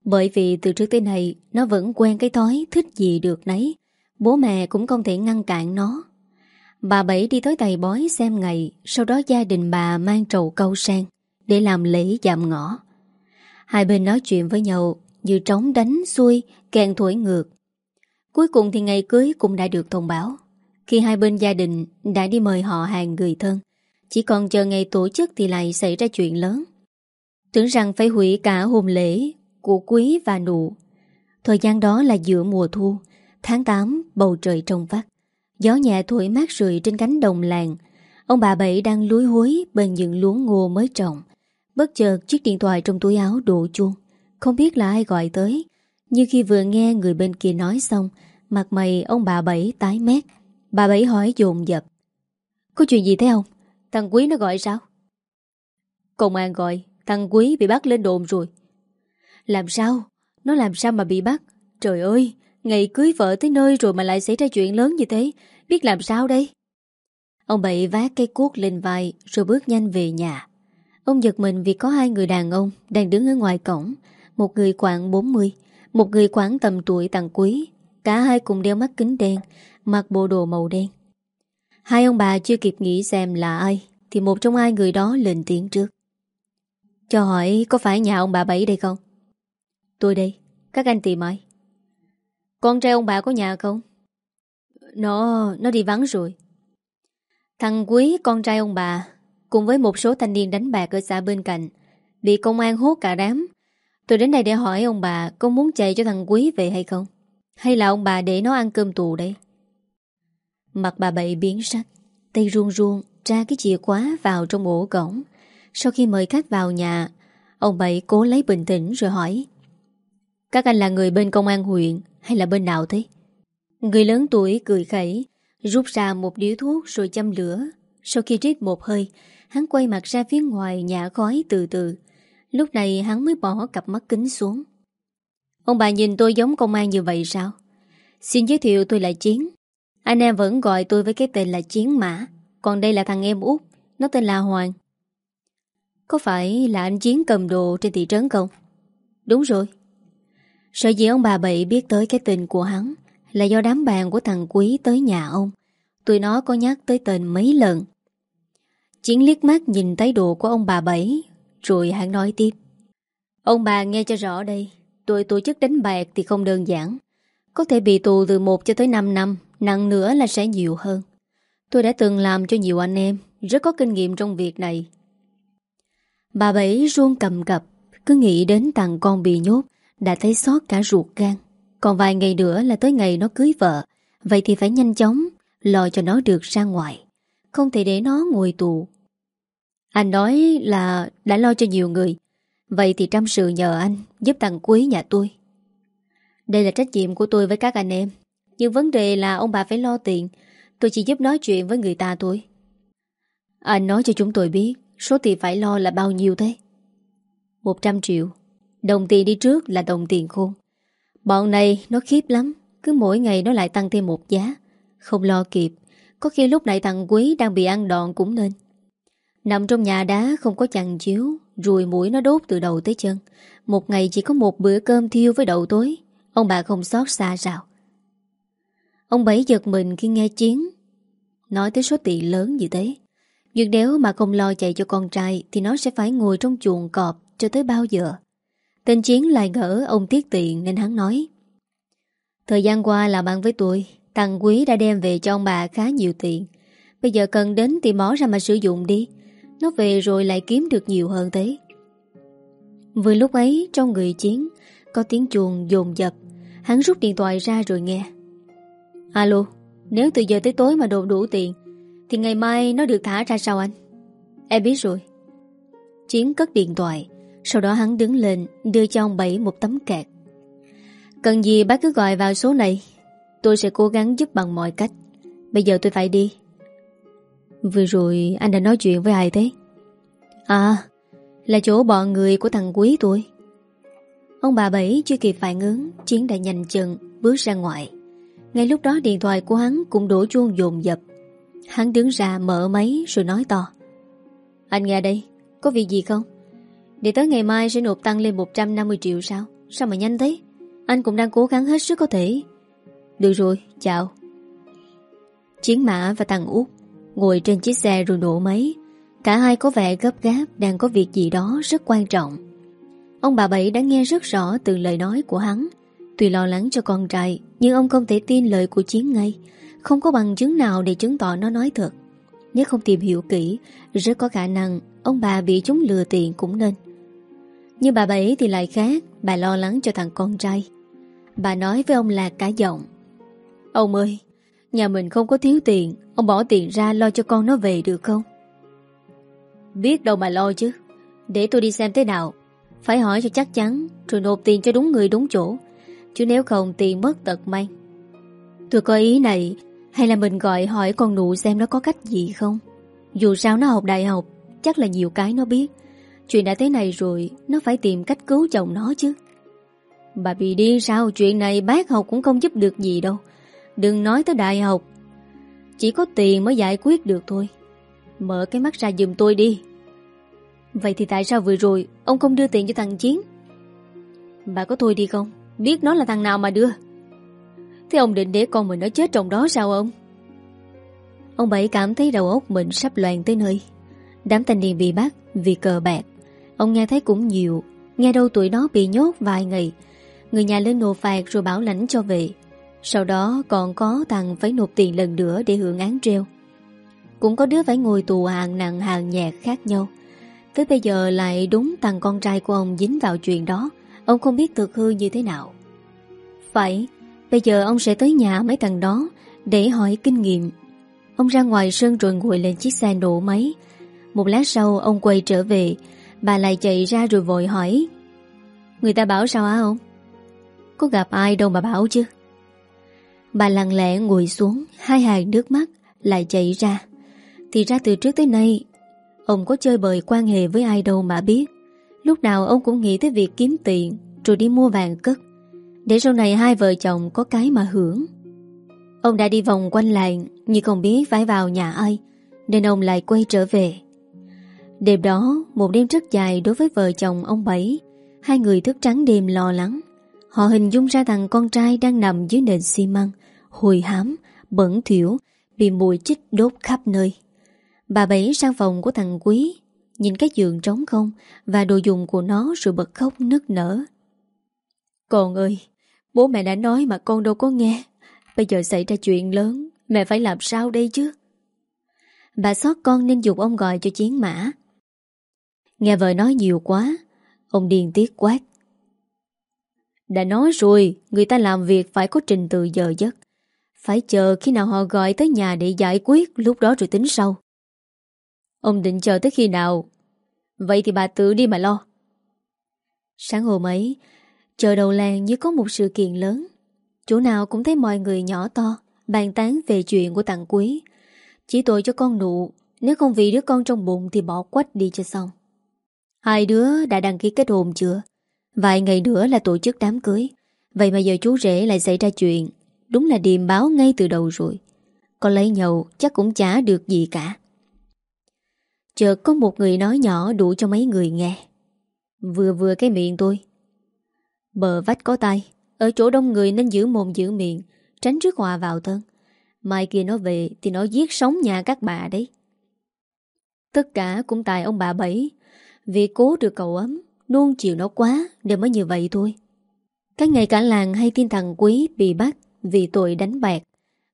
Bởi vì từ trước tới nay, Nó vẫn quen cái thói thích gì được nấy. Bố mẹ cũng không thể ngăn cản nó. Bà Bảy đi tới thầy bói xem ngày, Sau đó gia đình bà mang trầu câu sang Để làm lễ giảm ngõ. Hai bên nói chuyện với nhau Như trống đánh xuôi, Kèn thổi ngược. Cuối cùng thì ngày cưới cũng đã được thông báo. Khi hai bên gia đình đã đi mời họ hàng người thân chỉ còn chờ ngày tổ chức thì lại xảy ra chuyện lớn. Tưởng rằng phải hủy cả hôn lễ Của quý và nụ. Thời gian đó là giữa mùa thu, Tháng 8 bầu trời trong vắt. Gió nhẹ thổi mát rượi trên cánh đồng làng. Ông bà Bảy đang lúi húi bên những luống ngô mới trồng. Bất chợt chiếc điện thoại trong túi áo đổ chuông. Không biết là ai gọi tới. Như khi vừa nghe người bên kia nói xong, Mặt mày ông bà Bảy tái mét. Bà Bảy hỏi dồn dập. Có chuyện gì thế không? Thằng Quý nó gọi sao? Công an gọi Thằng Quý bị bắt lên đồn rồi Làm sao? Nó làm sao mà bị bắt? Trời ơi Ngày cưới vợ tới nơi rồi mà lại xảy ra chuyện lớn như thế Biết làm sao đây Ông Bảy vác cây cuốc lên vai Rồi bước nhanh về nhà Ông giật mình vì có hai người đàn ông Đang đứng ở ngoài cổng Một người khoảng 40 Một người khoảng tầm tuổi tặng quý Cả hai cùng đeo mắt kính đen Mặc bộ đồ màu đen Hai ông bà chưa kịp nghĩ xem là ai Thì một trong hai người đó lên tiếng trước Cho hỏi có phải nhà ông bà Bảy đây không? Tôi đây Các anh tìm ai? Con trai ông bà có nhà không? Nó, nó đi vắng rồi Thằng Quý con trai ông bà Cùng với một số thanh niên đánh bạc ở xã bên cạnh Bị công an hốt cả đám Tôi đến đây để hỏi ông bà Có muốn chạy cho thằng Quý về hay không Hay là ông bà để nó ăn cơm tù đây Mặt bà bậy biến sắc Tay ruông ruông Tra cái chìa khóa vào trong ổ cổng Sau khi mời khách vào nhà Ông Bảy cố lấy bình tĩnh rồi hỏi Các anh là người bên công an huyện hay là bên nào thế? Người lớn tuổi cười khẩy, rút ra một điếu thuốc rồi châm lửa. Sau khi rít một hơi, hắn quay mặt ra phía ngoài nhả khói từ từ. Lúc này hắn mới bỏ cặp mắt kính xuống. Ông bà nhìn tôi giống công an như vậy sao? Xin giới thiệu tôi là Chiến. Anh em vẫn gọi tôi với cái tên là Chiến Mã. Còn đây là thằng em út, nó tên là Hoàng. Có phải là anh Chiến cầm đồ trên thị trấn không? Đúng rồi. Sợ gì ông bà Bậy biết tới cái tên của hắn là do đám bạn của thằng Quý tới nhà ông. Tụi nó có nhắc tới tên mấy lần. Chiến liếc mắt nhìn thấy đồ của ông bà Bảy rồi hắn nói tiếp. Ông bà nghe cho rõ đây, tôi tổ chức đánh bạc thì không đơn giản. Có thể bị tù từ 1 cho tới 5 năm, nặng nữa là sẽ nhiều hơn. Tôi đã từng làm cho nhiều anh em, rất có kinh nghiệm trong việc này. Bà Bảy ruông cầm cập, cứ nghĩ đến thằng con bị nhốt, đã thấy xót cả ruột gan. Còn vài ngày nữa là tới ngày nó cưới vợ, vậy thì phải nhanh chóng, lo cho nó được ra ngoài. Không thể để nó ngồi tù. Anh nói là đã lo cho nhiều người, vậy thì trăm sự nhờ anh giúp thằng quý nhà tôi. Đây là trách nhiệm của tôi với các anh em, nhưng vấn đề là ông bà phải lo tiền, tôi chỉ giúp nói chuyện với người ta thôi. Anh nói cho chúng tôi biết Số tiền phải lo là bao nhiêu thế? 100 triệu. Đồng tiền đi trước là đồng tiền khôn. Bọn này nó khiếp lắm Cứ mỗi ngày nó lại tăng thêm một giá. Không lo kịp Có khi lúc này thằng Quý đang bị ăn đòn cũng nên. Nằm trong nhà đá không có chằn chiếu Rùi mũi nó đốt từ đầu tới chân. Một ngày chỉ có một bữa cơm thiêu với đậu tối. Ông bà không xót xa rào. Ông Bảy giật mình khi nghe Chiến Nói tới số tiền lớn như thế. Nhưng nếu mà không lo chạy cho con trai Thì nó sẽ phải ngồi trong chuồng cọp Cho tới bao giờ. Tên Chiến lại ngỡ ông tiết tiện nên hắn nói, Thời gian qua làm ăn với tôi, Thằng Quý đã đem về cho ông bà khá nhiều tiền. Bây giờ cần đến thì mó ra mà sử dụng đi. Nó về rồi lại kiếm được nhiều hơn thế. Vừa lúc ấy, trong người Chiến Có tiếng chuồng dồn dập. Hắn rút điện thoại ra rồi nghe. Alo, Nếu từ giờ tới tối mà đồ đủ tiền, thì ngày mai nó được thả ra sao anh? Em biết rồi. Chiến cất điện thoại, Sau đó hắn đứng lên, đưa cho ông Bảy một tấm kẹt. Cần gì bác cứ gọi vào số này? Tôi sẽ cố gắng giúp bằng mọi cách. Bây giờ tôi phải đi. Vừa rồi anh đã nói chuyện với ai thế? À Là chỗ bọn người của thằng quý tôi. Ông bà Bảy chưa kịp phản ứng, Chiến đã nhanh chân bước ra ngoài. Ngay lúc đó điện thoại của hắn cũng đổ chuông dồn dập. Hắn đứng ra mở máy rồi nói to. Anh nghe đây Có việc gì không? Để tới ngày mai sẽ nộp tăng lên 150 triệu sao? Sao mà nhanh thế? Anh cũng đang cố gắng hết sức có thể. Được rồi, chào. Chiến mã và thằng út Ngồi trên chiếc xe rồi nổ máy. Cả hai có vẻ gấp gáp Đang có việc gì đó rất quan trọng. Ông bà Bảy đã nghe rất rõ từ lời nói của hắn Tuy lo lắng cho con trai nhưng ông không thể tin lời của Chiến ngay. Không có bằng chứng nào để chứng tỏ nó nói thật. Nếu không tìm hiểu kỹ, Rất có khả năng Ông bà bị chúng lừa tiền cũng nên. Nhưng bà ấy thì lại khác. Bà lo lắng cho thằng con trai. Bà nói với ông Lạc cả giọng. Ông ơi, Nhà mình không có thiếu tiền. Ông bỏ tiền ra lo cho con nó về được không? Biết đâu mà lo chứ. Để tôi đi xem thế nào. Phải hỏi cho chắc chắn, Rồi nộp tiền cho đúng người đúng chỗ. Chứ nếu không tiền mất tật mang. Tôi có ý này, hay là mình gọi hỏi con nụ xem nó có cách gì không? Dù sao nó học đại học, Chắc là nhiều cái nó biết. Chuyện đã thế này rồi, Nó phải tìm cách cứu chồng nó chứ. Bà bị điên sao? Chuyện này bác học cũng không giúp được gì đâu. Đừng nói tới đại học. Chỉ có tiền mới giải quyết được thôi. Mở cái mắt ra giùm tôi đi. Vậy thì tại sao vừa rồi Ông không đưa tiền cho thằng Chiến? Bà có thôi đi không? Biết nó là thằng nào mà đưa Thế ông định để con mình nó chết trong đó sao ông? Ông Bảy cảm thấy đầu óc mình sắp loạn tới nơi. Đám thanh niên bị bắt vì cờ bạc. Ông nghe thấy cũng nhiều. Nghe đâu tụi nó bị nhốt vài ngày. Người nhà lên nộp phạt rồi bảo lãnh cho về. Sau đó còn có thằng phải nộp tiền lần nữa để hưởng án treo. Cũng có đứa phải ngồi tù hàng nặng hàng nhẹ khác nhau. Tới bây giờ lại đúng thằng con trai của ông dính vào chuyện đó. Ông không biết thực hư như thế nào. Phải, Bây giờ ông sẽ tới nhà mấy thằng đó Để hỏi kinh nghiệm. Ông ra ngoài sân rồi ngồi lên chiếc xe nổ máy. Một lát sau ông quay trở về. Bà lại chạy ra rồi vội hỏi Người ta bảo sao á ông? Có gặp ai đâu mà bảo chứ? Bà lặng lẽ ngồi xuống Hai hàng nước mắt lại chảy ra. Thì ra từ trước tới nay Ông có chơi bời quan hệ với ai đâu mà biết. Lúc nào ông cũng nghĩ tới việc kiếm tiền Rồi đi mua vàng cất. Để sau này hai vợ chồng có cái mà hưởng. Ông đã đi vòng quanh làng Nhưng không biết phải vào nhà ai Nên ông lại quay trở về. Đêm đó Một đêm rất dài đối với vợ chồng ông Bảy. Hai người thức trắng đêm lo lắng. Họ hình dung ra thằng con trai Đang nằm dưới nền xi măng Hồi hám, bẩn thiểu Bị mùi chích đốt khắp nơi. Bà Bảy sang phòng của thằng Quý Nhìn cái giường trống không Và đồ dùng của nó rồi bật khóc nức nở. Con ơi, Bố mẹ đã nói mà con đâu có nghe. Bây giờ xảy ra chuyện lớn, Mẹ phải làm sao đây chứ? Bà xót con nên dục ông gọi cho chiến mã. Nghe vợ nói nhiều quá, Ông điên tiết quát. Đã nói rồi, Người ta làm việc phải có trình tự giờ giấc. Phải chờ khi nào họ gọi tới nhà để giải quyết, Lúc đó rồi tính sau. Ông định chờ tới khi nào? Vậy thì bà tự đi mà lo. Sáng hôm ấy Chờ đầu làng như có một sự kiện lớn. Chỗ nào cũng thấy mọi người nhỏ to, Bàn tán về chuyện của tặng quý. Chỉ tội cho con nụ, Nếu không vì đứa con trong bụng Thì bỏ quách đi cho xong. Hai đứa đã đăng ký kết hôn chưa? Vài ngày nữa là tổ chức đám cưới. Vậy mà giờ chú rể lại xảy ra chuyện. Đúng là điềm báo ngay từ đầu rồi. Còn lấy nhậu, chắc cũng chả được gì cả. Chợt có một người nói nhỏ đủ cho mấy người nghe. Vừa vừa cái miệng tôi. Bờ vách có tay Ở chỗ đông người nên giữ mồm giữ miệng, Tránh rước hòa vào thân. Mai kia nó về thì nó giết sống nhà các bà đấy. Tất cả cũng tại ông bà Bảy. Vì cố được cậu ấm, Nuông chiều nó quá Để mới như vậy thôi. Các ngày cả làng hay tin thằng Quý bị bắt Vì tội đánh bạc.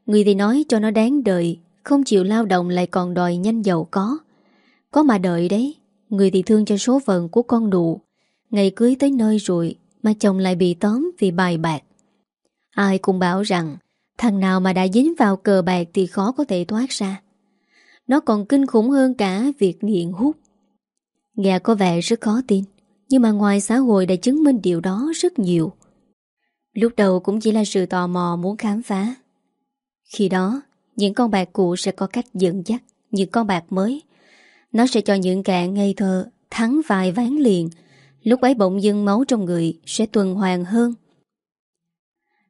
Người thì nói cho nó đáng đời, Không chịu lao động lại còn đòi nhanh giàu có có mà đợi đấy, Người thì thương cho số phận của con đụ Ngày cưới tới nơi rồi Mà chồng lại bị tóm vì bài bạc. Ai cũng bảo rằng, Thằng nào mà đã dính vào cờ bạc Thì khó có thể thoát ra. Nó còn kinh khủng hơn cả Việc nghiện hút. Nghe có vẻ rất khó tin, Nhưng mà ngoài xã hội đã chứng minh điều đó rất nhiều. Lúc đầu cũng chỉ là sự tò mò muốn khám phá. Khi đó, Những con bạc cũ sẽ có cách dẫn dắt Những con bạc mới nó sẽ cho những kẻ ngây thơ Thắng vài ván liền. Lúc ấy bỗng dưng máu trong người Sẽ tuần hoàn hơn.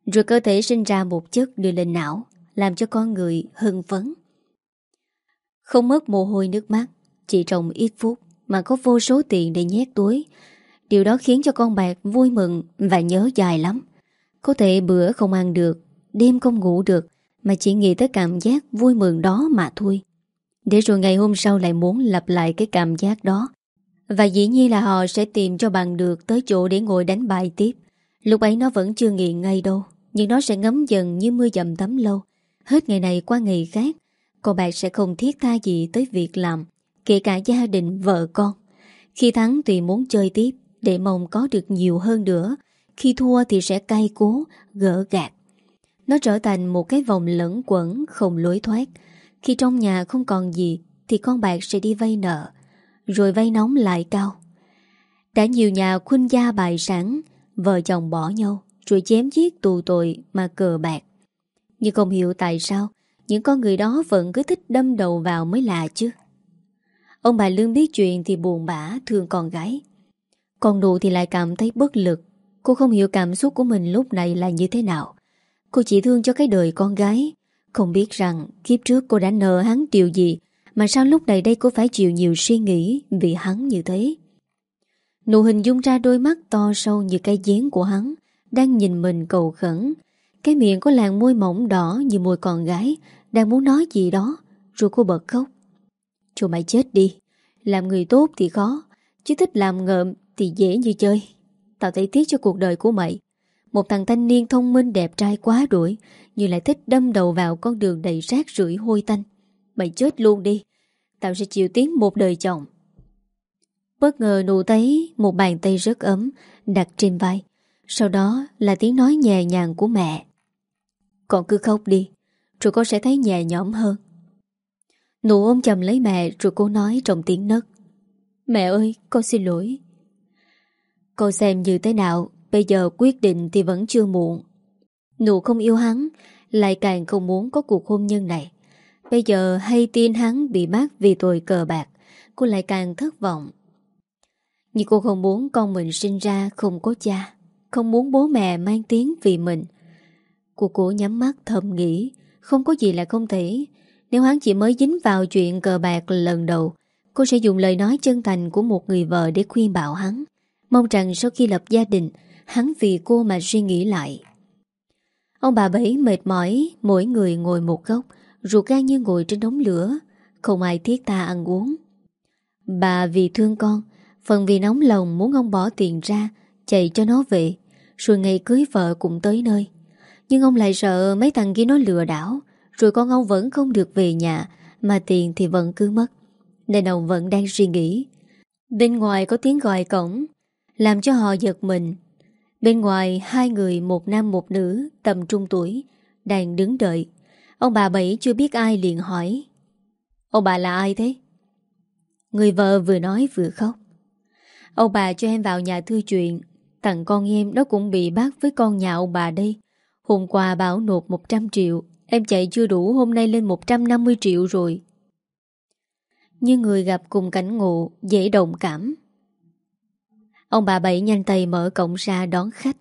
Rồi cơ thể sinh ra một chất đưa lên não, Làm cho con người hưng phấn. Không mất mồ hôi nước mắt, Chỉ trong ít phút Mà có vô số tiền để nhét túi. Điều đó khiến cho con bạc vui mừng Và nhớ dài lắm. Có thể bữa không ăn được, Đêm không ngủ được, Mà chỉ nghĩ tới cảm giác vui mừng đó mà thôi để rồi ngày hôm sau lại muốn lặp lại cái cảm giác đó. Và dĩ nhiên là họ sẽ tìm cho bằng được Tới chỗ để ngồi đánh bài tiếp. Lúc ấy nó vẫn chưa nghiện ngay đâu Nhưng nó sẽ ngấm dần như mưa dầm tắm lâu. Hết ngày này qua ngày khác Còn bạn sẽ không thiết tha gì tới việc làm Kể cả gia đình, vợ con. Khi thắng tùy muốn chơi tiếp Để mong có được nhiều hơn nữa Khi thua thì sẽ cay cố, gỡ gạt Nó trở thành một cái vòng lẫn quẩn Không lối thoát khi trong nhà không còn gì Thì con bạc sẽ đi vay nợ Rồi vay nóng lại cao. Đã nhiều nhà khuynh gia bài sản, Vợ chồng bỏ nhau Rồi chém giết tù tội mà cờ bạc. Nhưng không hiểu tại sao Những con người đó vẫn cứ thích đâm đầu vào mới lạ chứ. Ông bà Lương biết chuyện thì buồn bã thương con gái. Còn nụ thì lại cảm thấy bất lực. Cô không hiểu cảm xúc của mình lúc này là như thế nào. Cô chỉ thương cho cái đời con gái không biết rằng kiếp trước cô đã nợ hắn điều gì, Mà sao lúc này đây cô phải chịu nhiều suy nghĩ Vì hắn như thế? Nụ hình dung ra đôi mắt to sâu như cây giếng của hắn, Đang nhìn mình cầu khẩn. Cái miệng có làn môi mỏng đỏ như môi con gái, Đang muốn nói gì đó, Rồi cô bật khóc. Cho mày chết đi, Làm người tốt thì khó, Chứ thích làm ngợm thì dễ như chơi. Tao thấy tiếc cho cuộc đời của mày. Một thằng thanh niên thông minh đẹp trai quá đuổi, nhưng lại thích đâm đầu vào con đường đầy rác rưởi hôi tanh. Mày chết luôn đi, Tao sẽ chịu tiếng một đời chồng. Bất ngờ nụ thấy Một bàn tay rất ấm Đặt trên vai, Sau đó là tiếng nói nhẹ nhàng của mẹ. Con cứ khóc đi, Rồi con sẽ thấy nhẹ nhõm hơn. Nụ ôm chầm lấy mẹ Rồi cô nói trong tiếng nấc. Mẹ ơi, con xin lỗi. Con xem như thế nào Bây giờ quyết định thì vẫn chưa muộn. Nụ không yêu hắn, Lại càng không muốn có cuộc hôn nhân này. Bây giờ hay tin hắn bị bắt vì tội cờ bạc, Cô lại càng thất vọng. Nhưng cô không muốn con mình sinh ra không có cha, Không muốn bố mẹ mang tiếng vì mình. Cô cố nhắm mắt thầm nghĩ, Không có gì là không thể. Nếu hắn chỉ mới dính vào chuyện cờ bạc lần đầu, Cô sẽ dùng lời nói chân thành của một người vợ để khuyên bảo hắn. Mong rằng sau khi lập gia đình Hắn vì cô mà suy nghĩ lại. Ông bà Bảy mệt mỏi, Mỗi người ngồi một góc Ruột gan như ngồi trên đống lửa, Không ai thiết ta ăn uống. Bà vì thương con, Phần vì nóng lòng muốn ông bỏ tiền ra, Chạy cho nó về, Rồi ngày cưới vợ cũng tới nơi. Nhưng ông lại sợ mấy thằng kia nó lừa đảo, Rồi con ông vẫn không được về nhà, Mà tiền thì vẫn cứ mất. Nên ông vẫn đang suy nghĩ. Bên ngoài có tiếng gọi cổng, Làm cho họ giật mình. Bên ngoài, hai người, một nam, một nữ, Tầm trung tuổi, Đang đứng đợi. Ông bà Bảy chưa biết ai liền hỏi, Ông bà là ai thế? Người vợ vừa nói vừa khóc. Ông bà cho em vào nhà thư chuyện Thằng con em nó cũng bị bắt với con nhà ông bà đây. Hôm qua bảo nộp 100 triệu, Em chạy chưa đủ, hôm nay lên 150 triệu rồi. Như người gặp cùng cảnh ngộ, Dễ đồng cảm. Ông bà Bảy nhanh tay mở cổng ra đón khách.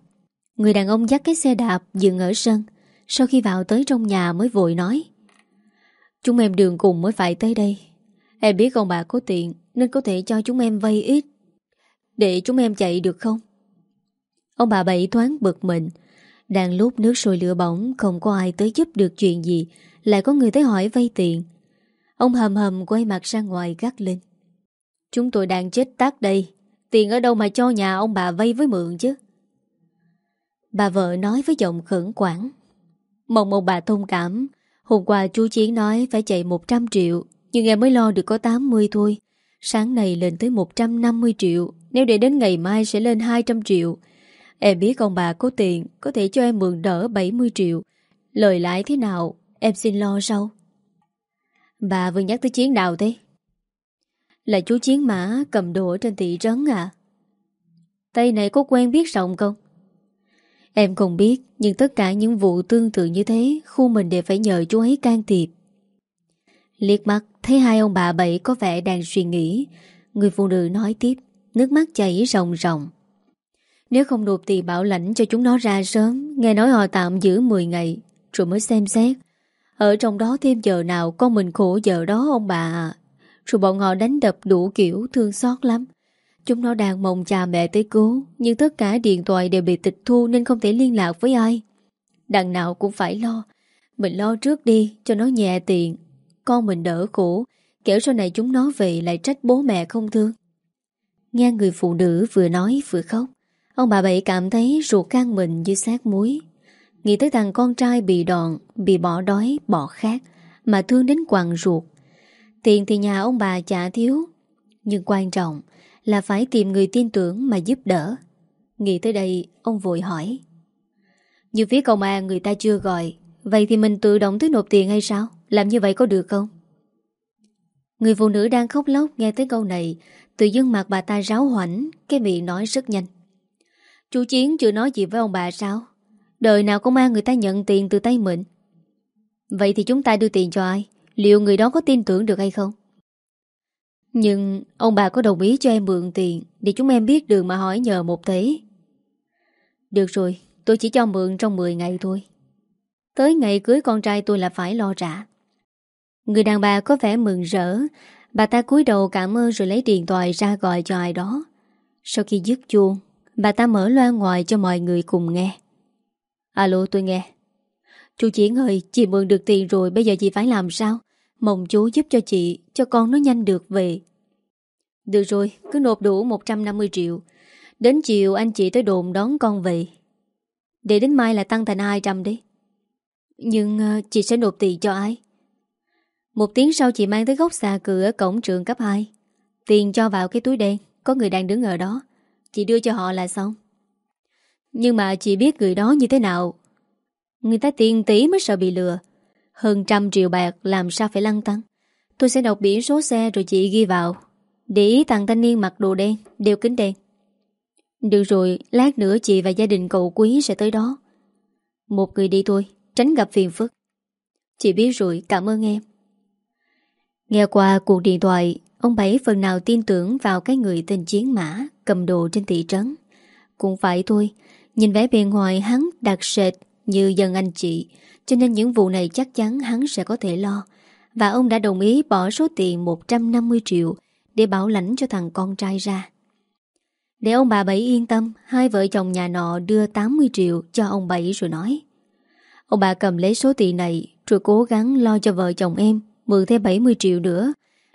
Người đàn ông dắt cái xe đạp dừng ở sân. Sau khi vào tới trong nhà mới vội nói, Chúng em đường cùng mới phải tới đây. Em biết ông bà có tiền Nên có thể cho chúng em vay ít Để chúng em chạy được không? Ông bà Bảy thoáng bực mình. Đang lúc nước sôi lửa bỏng, Không có ai tới giúp được chuyện gì, Lại có người tới hỏi vay tiền. Ông hầm hầm quay mặt ra ngoài gắt lên. Chúng tôi đang chết tác đây. Tiền ở đâu mà cho nhà ông bà vay với mượn chứ? Bà vợ nói với giọng khẩn quản Mong ông bà thông cảm. Hôm qua chú Chiến nói phải chạy 100 triệu, Nhưng em mới lo được có 80 thôi. Sáng nay lên tới 150 triệu, Nếu để đến ngày mai sẽ lên 200 triệu. Em biết ông bà có tiền, Có thể cho em mượn đỡ 70 triệu. Lời lãi thế nào, Em xin lo sau. Bà vừa nhắc tới Chiến nào thế? Là chú Chiến Mã cầm đồ trên thị trấn à? Tay này có quen biết rộng không? Em không biết, Nhưng tất cả những vụ tương tự như thế, Khu mình đều phải nhờ chú ấy can thiệp. Liệt mắt, Thấy hai ông bà bảy có vẻ đang suy nghĩ. Người phụ nữ nói tiếp, Nước mắt chảy ròng ròng. Nếu không nộp tiền bảo lãnh cho chúng nó ra sớm, Nghe nói họ tạm giữ 10 ngày, Rồi mới xem xét. Ở trong đó thêm giờ nào Con mình khổ giờ đó, ông bà à? Rồi bọn họ đánh đập đủ kiểu thương xót lắm. Chúng nó đang mong cha mẹ tới cứu Nhưng tất cả điện thoại đều bị tịch thu Nên không thể liên lạc với ai. Đằng nào cũng phải lo. Mình lo trước đi cho nó nhẹ tiền. Con mình đỡ khổ Kẻo sau này chúng nó về lại trách bố mẹ không thương. Nghe người phụ nữ vừa nói vừa khóc Ông bà Bảy cảm thấy ruột can mình như sát muối. Nghĩ tới thằng con trai bị đòn Bị bỏ đói, bỏ khát Mà thương đến quằn ruột. Tiền thì nhà ông bà chả thiếu Nhưng quan trọng là phải tìm người tin tưởng mà giúp đỡ Nghĩ tới đây, ông vội hỏi Như phía công an người ta chưa gọi, Vậy thì mình tự động tới nộp tiền hay sao? Làm như vậy có được không? Người phụ nữ đang khóc lóc nghe tới câu này, Tự dưng mặt bà ta ráo hoảnh, Cái miệng nói rất nhanh Chú Chiến chưa nói gì với ông bà sao? Đời nào công an người ta nhận tiền từ tay mình Vậy thì chúng ta đưa tiền cho ai? Liệu người đó có tin tưởng được hay không? Nhưng ông bà có đồng ý cho em mượn tiền Để chúng em biết đường mà hỏi nhờ một thế Được rồi Tôi chỉ cho mượn trong 10 ngày thôi. Tới ngày cưới con trai tôi là phải lo trả. Người đàn bà có vẻ mừng rỡ. Bà ta cúi đầu cảm ơn rồi lấy điện thoại ra gọi cho ai đó. Sau khi dứt chuông Bà ta mở loa ngoài cho mọi người cùng nghe. Alo tôi nghe. Chú Chiến ơi, chị mượn được tiền rồi, bây giờ chị phải làm sao? Mong chú giúp cho chị, cho con nó nhanh được về. Được rồi, cứ nộp đủ 150 triệu. Đến chiều anh chị tới đồn đón con về. Để đến mai là tăng thành 200 đi. Nhưng uh, chị sẽ nộp tiền cho ai? Một tiếng sau chị mang tới gốc xà cửa cổng trường cấp 2. Tiền cho vào cái túi đen, có người đang đứng ở đó. Chị đưa cho họ là xong. Nhưng mà chị biết người đó như thế nào Người ta tiền tỷ mới sợ bị lừa hơn trăm triệu bạc, làm sao phải lăng tăng Tôi sẽ đọc biển số xe rồi chị ghi vào. Để ý thằng thanh niên mặc đồ đen, Đeo kính đen. Được rồi, Lát nữa chị và gia đình cậu quý sẽ tới đó. Một người đi thôi, Tránh gặp phiền phức. Chị biết rồi, cảm ơn em. Nghe qua cuộc điện thoại, Ông Bảy phần nào tin tưởng vào cái người tên Chiến Mã Cầm đồ trên thị trấn. Cũng phải thôi, Nhìn vẻ bề ngoài hắn đặc sệt Như dân anh chị cho nên những vụ này chắc chắn hắn sẽ có thể lo. Và ông đã đồng ý bỏ số tiền 150 triệu Để bảo lãnh cho thằng con trai ra. Để ông bà Bảy yên tâm, Hai vợ chồng nhà nọ đưa 80 triệu cho ông Bảy rồi nói. Ông bà cầm lấy số tiền này, Rồi cố gắng lo cho vợ chồng em Mượn thêm 70 triệu nữa.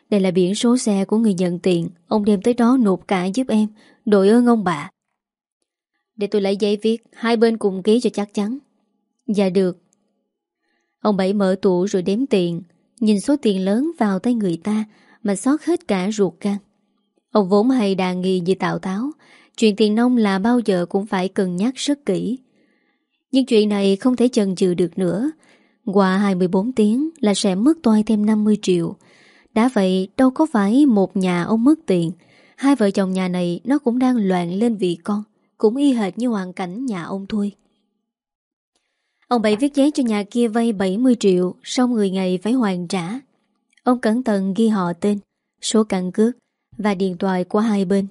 Đây là biển số xe của người nhận tiền, Ông đem tới đó nộp cả giúp em. Đội ơn ông bà. Để tôi lấy giấy viết, Hai bên cùng ký cho chắc chắn. Dạ được. Ông Bảy mở tủ rồi đếm tiền, Nhìn số tiền lớn vào tay người ta Mà xót hết cả ruột gan. Ông vốn hay đà nghi như tạo táo Chuyện tiền nông là bao giờ cũng phải cân nhắc rất kỹ. Nhưng chuyện này không thể chần chừ được nữa. Qua 24 tiếng là sẽ mất toai thêm 50 triệu. Đã vậy, đâu có phải một nhà ông mất tiền. Hai vợ chồng nhà này nó cũng đang loạn lên vì con, Cũng y hệt như hoàn cảnh nhà ông thôi. Ông Bảy viết giấy cho nhà kia vay 70 triệu, Sau 10 ngày phải hoàn trả. Ông cẩn thận ghi họ tên, Số căn cước Và điện thoại của hai bên.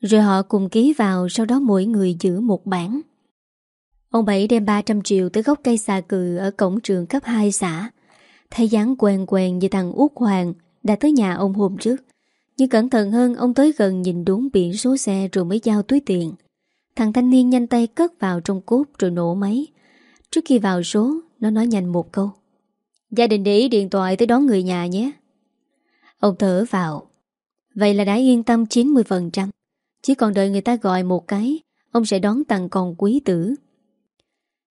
Rồi họ cùng ký vào, Sau đó mỗi người giữ một bản Ông Bảy đem 300 triệu tới gốc cây xà cừ Ở cổng trường cấp 2 xã. Thấy dáng quen quen như thằng Út Hoàng Đã tới nhà ông hôm trước. Nhưng cẩn thận hơn, Ông tới gần nhìn đúng biển số xe Rồi mới giao túi tiền. Thằng thanh niên nhanh tay cất vào trong cốt Rồi nổ máy. Trước khi vào số, Nó nói nhanh một câu. Gia đình để ý điện thoại tới đón người nhà nhé. Ông thở vào. Vậy là đã yên tâm 90% Chỉ còn đợi người ta gọi một cái, Ông sẽ đón tặng con quý tử.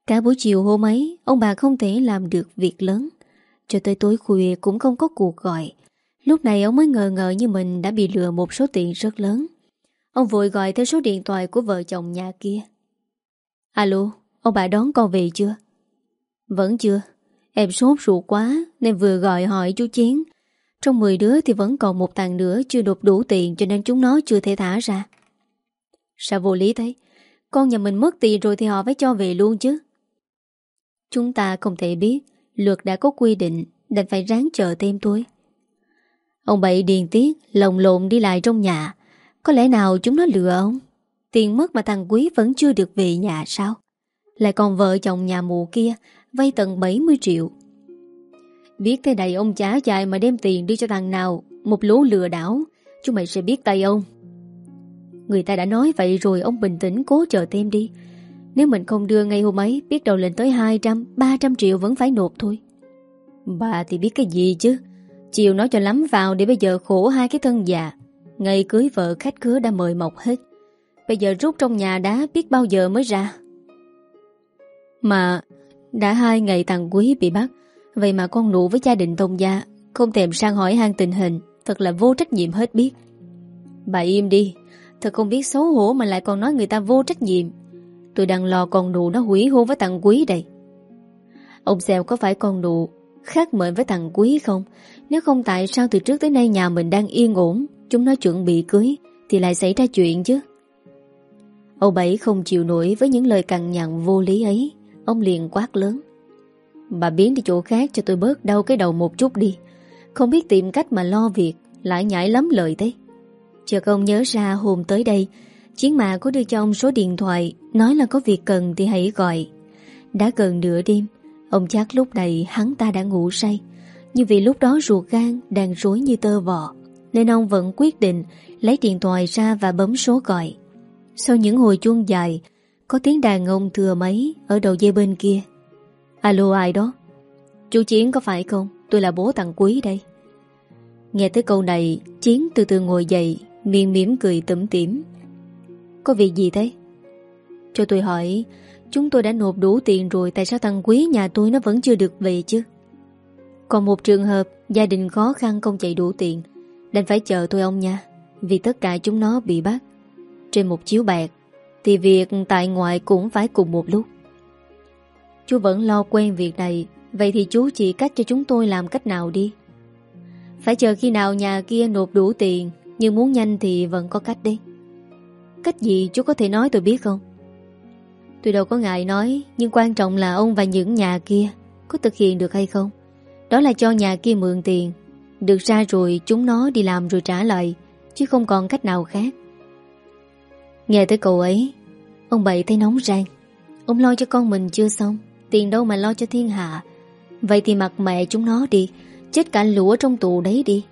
Cả buổi chiều hôm ấy, Ông bà không thể làm được việc lớn. Cho tới tối khuya cũng không có cuộc gọi. Lúc này ông mới ngờ ngờ như mình Đã bị lừa một số tiền rất lớn. Ông vội gọi theo số điện thoại của vợ chồng nhà kia. Alo? Ông bà đón con về chưa? Vẫn chưa. Em sốt ruột quá, Nên vừa gọi hỏi chú Chiến. Trong 10 đứa thì vẫn còn một thằng nữa Chưa nộp đủ tiền cho nên chúng nó chưa thể thả ra. Sao vô lý thế? Con nhà mình mất tiền rồi thì họ phải cho về luôn chứ. Chúng ta không thể biết, Luật đã có quy định, Đành phải ráng chờ thêm thôi. Ông Bảy điền tiết, Lồng lộn đi lại trong nhà. Có lẽ nào chúng nó lừa ông? Tiền mất mà thằng Quý vẫn chưa được về nhà sao? Lại còn vợ chồng nhà mù kia Vay tận 70 triệu. Biết thế này ông chá chạy mà đem tiền đi cho thằng nào Một lũ lừa đảo. Chúng mày sẽ biết tay ông. Người ta đã nói vậy rồi ông bình tĩnh cố chờ thêm đi. Nếu mình không đưa ngay hôm ấy Biết đâu lên tới 200, 300 triệu vẫn phải nộp thôi. Bà thì biết cái gì chứ? Chiều nói cho lắm vào để bây giờ khổ hai cái thân già. Ngày cưới vợ khách khứa đã mời mọc hết. Bây giờ rút trong nhà đá biết bao giờ mới ra? Mà, đã hai ngày thằng Quý bị bắt, Vậy mà con nụ với gia đình Tông gia Không thèm sang hỏi han tình hình, Thật là vô trách nhiệm hết biết. Bà im đi, Thật không biết xấu hổ mà lại còn nói người ta vô trách nhiệm. Tôi đang lo con nụ nó hủy hôn với thằng Quý đây. Ông Xèo có phải con nụ Khác mệnh với thằng Quý không? Nếu không tại sao từ trước tới nay nhà mình đang yên ổn, Chúng nó chuẩn bị cưới Thì lại xảy ra chuyện chứ? Ông Bảy không chịu nổi với những lời cằn nhằn vô lý ấy. Ông liền quát lớn. Bà biến đi chỗ khác cho tôi bớt đau cái đầu một chút đi. Không biết tìm cách mà lo việc, Lại nhảy lắm lời thế Chợt ông nhớ ra hôm tới đây, Chiến mạ có đưa cho ông số điện thoại, Nói là có việc cần thì hãy gọi. Đã gần nửa đêm, Ông chắc lúc này hắn ta đã ngủ say. Nhưng vì lúc đó ruột gan Đang rối như tơ vò, Nên ông vẫn quyết định Lấy điện thoại ra và bấm số gọi. Sau những hồi chuông dài có tiếng đàn ông thừa mấy Ở đầu dây bên kia. Alo, ai đó? Chú Chiến có phải không? Tôi là bố thằng Quý đây. Nghe tới câu này, Chiến từ từ ngồi dậy, Miệng mỉm cười tẩm tỉm. Có việc gì thế? Cho tôi hỏi, Chúng tôi đã nộp đủ tiền rồi, Tại sao thằng Quý nhà tôi nó vẫn chưa được về chứ? Còn một trường hợp, Gia đình khó khăn không chạy đủ tiền. Đành phải chờ tôi ông nha, Vì tất cả chúng nó bị bắt. Trên một chiếu bạc thì việc tại ngoại cũng phải cùng một lúc. Chú vẫn lo quen việc này, Vậy thì chú chỉ cách cho chúng tôi làm cách nào đi? Phải chờ khi nào nhà kia nộp đủ tiền Nhưng muốn nhanh thì vẫn có cách đi Cách gì chú có thể nói tôi biết không? Tôi đâu có ngại nói, Nhưng quan trọng là ông và những nhà kia Có thực hiện được hay không? Đó là cho nhà kia mượn tiền. Được ra rồi, chúng nó đi làm rồi trả lại, Chứ không còn cách nào khác. Nghe tới cậu ấy, Ông Bảy thấy nóng rang. Ông lo cho con mình chưa xong, Tiền đâu mà lo cho thiên hạ. Vậy thì mặc mẹ chúng nó đi, Chết cả lũa trong tù đấy đi.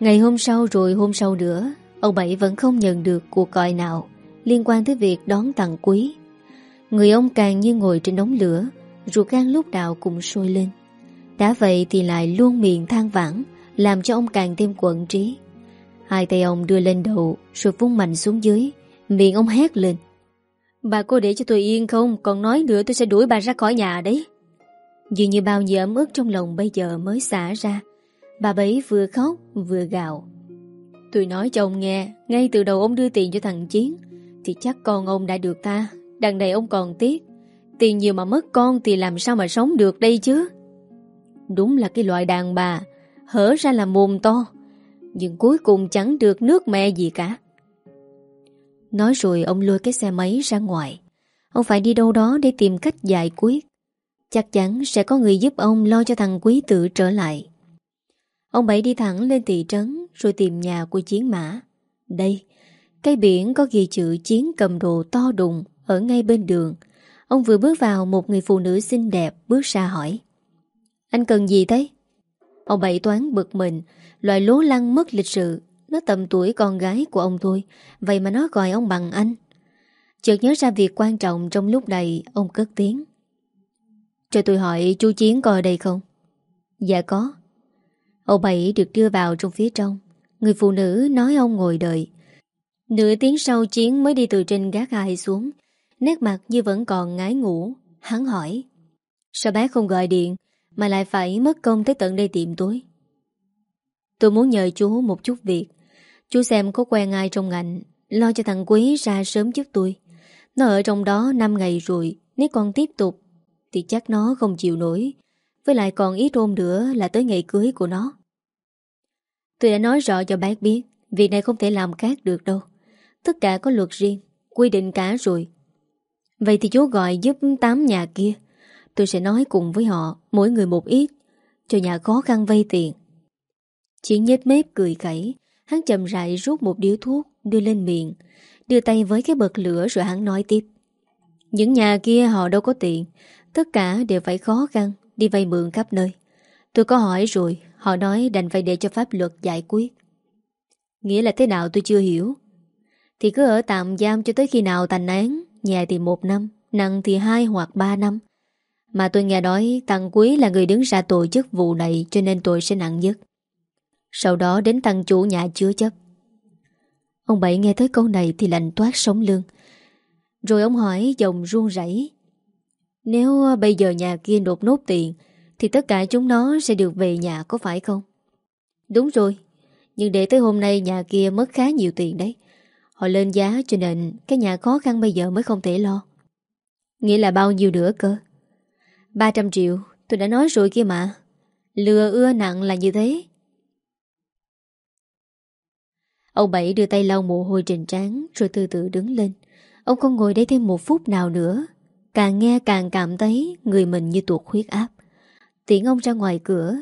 Ngày hôm sau rồi hôm sau nữa, Ông Bảy vẫn không nhận được cuộc gọi nào Liên quan tới việc đón tặng quý. Người ông càng như ngồi trên đống lửa, Ruột gan lúc nào cũng sôi lên. Đã vậy thì lại luôn miệng than vãn, Làm cho ông càng thêm quận trí. Hai tay ông đưa lên đầu Rồi vung mạnh xuống dưới Miệng ông hét lên. Bà cô để cho tôi yên không? Còn nói nữa tôi sẽ đuổi bà ra khỏi nhà đấy. Dường như bao nhiêu ấm ức trong lòng bây giờ mới xả ra. Bà bấy vừa khóc vừa gào. Tôi nói cho ông nghe Ngay từ đầu ông đưa tiền cho thằng Chiến Thì chắc con ông đã được ta. Đằng này ông còn tiếc Tiền nhiều mà mất con thì làm sao mà sống được đây chứ? Đúng là cái loại đàn bà Hở ra là mồm to nhưng cuối cùng chẳng được nước mẹ gì cả. Nói rồi ông lôi cái xe máy ra ngoài. Ông phải đi đâu đó để tìm cách giải quyết. Chắc chắn sẽ có người giúp ông lo cho thằng quý tử trở lại. Ông Bảy đi thẳng lên thị trấn Rồi tìm nhà của chiến mã. Đây Cây biển có ghi chữ chiến cầm đồ to đùng Ở ngay bên đường. Ông vừa bước vào một người phụ nữ xinh đẹp Bước ra hỏi. Anh cần gì thế? Ông Bảy toán bực mình. Loại lố lăng mất lịch sự. Nó tầm tuổi con gái của ông thôi. Vậy mà nó gọi ông bằng anh. Chợt nhớ ra việc quan trọng trong lúc này, Ông cất tiếng. Cho tôi hỏi chú Chiến coi đây không? Dạ có. Ông Bảy được đưa vào trong phía trong. Người phụ nữ nói ông ngồi đợi. Nửa tiếng sau Chiến mới đi từ trên gác ai xuống. Nét mặt như vẫn còn ngái ngủ. Hắn hỏi. Sao bác không gọi điện? Mà lại phải mất công tới tận đây tìm tôi. Tôi muốn nhờ chú một chút việc. Chú xem có quen ai trong ngành, Lo cho thằng Quý ra sớm giúp tôi. Nó ở trong đó 5 ngày rồi, Nếu còn tiếp tục Thì chắc nó không chịu nổi, Với lại còn ít hôm nữa là tới ngày cưới của nó. Tôi đã nói rõ cho bác biết, Việc này không thể làm khác được đâu. Tất cả có luật riêng, Quy định cả rồi. Vậy thì chú gọi giúp 8 nhà kia Tôi sẽ nói cùng với họ, Mỗi người một ít Cho nhà khó khăn vay tiền. Chiến nhếch mép cười cẩy Hắn chậm rãi rút một điếu thuốc, Đưa lên miệng, Đưa tay với cái bật lửa rồi hắn nói tiếp. Những nhà kia họ đâu có tiền, Tất cả đều phải khó khăn, Đi vay mượn khắp nơi. Tôi có hỏi rồi, Họ nói đành phải để cho pháp luật giải quyết. Nghĩa là thế nào tôi chưa hiểu. Thì cứ ở tạm giam cho tới khi nào thành án, Nhẹ thì một năm, Nặng thì hai hoặc ba năm. Mà tôi nghe nói Tăng Quý là người đứng ra tổ chức vụ này, Cho nên tôi sẽ nặng nhất. Sau đó đến tăng chủ nhà chứa chấp. Ông Bảy nghe tới câu này Thì lạnh toát sống lưng. Rồi ông hỏi dòng ruông rảy Nếu bây giờ nhà kia nộp nốt tiền, thì tất cả chúng nó sẽ được về nhà, có phải không? Đúng rồi, Nhưng để tới hôm nay nhà kia mất khá nhiều tiền đấy. Họ lên giá cho nên Cái nhà khó khăn bây giờ mới không thể lo. Nghĩa là bao nhiêu nữa cơ? 300 triệu, Tôi đã nói rồi kia mà. Lừa ưa nặng là như thế. Ông Bảy đưa tay lau mồ hôi trên trán, Rồi từ từ đứng lên. Ông không ngồi đây thêm một phút nào nữa. Càng nghe càng cảm thấy Người mình như tuột huyết áp. Tiện ông ra ngoài cửa,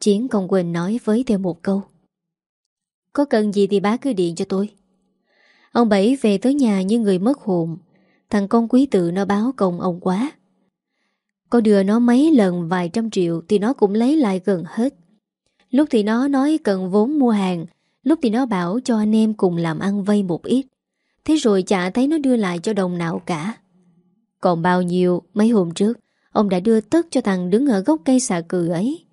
Chiến còn quên nói với thêm một câu. Có cần gì thì bác cứ điện cho tôi. Ông Bảy về tới nhà như người mất hồn. Thằng con quý tự nó báo công ông quá. Có đưa nó mấy lần vài trăm triệu Thì nó cũng lấy lại gần hết. Lúc thì nó nói cần vốn mua hàng, Lúc thì nó bảo cho anh em cùng làm ăn vay một ít. Thế rồi chả thấy nó đưa lại cho đồng nào cả. Còn bao nhiêu, mấy hôm trước, Ông đã đưa tất cho thằng đứng ở gốc cây xà cừ ấy.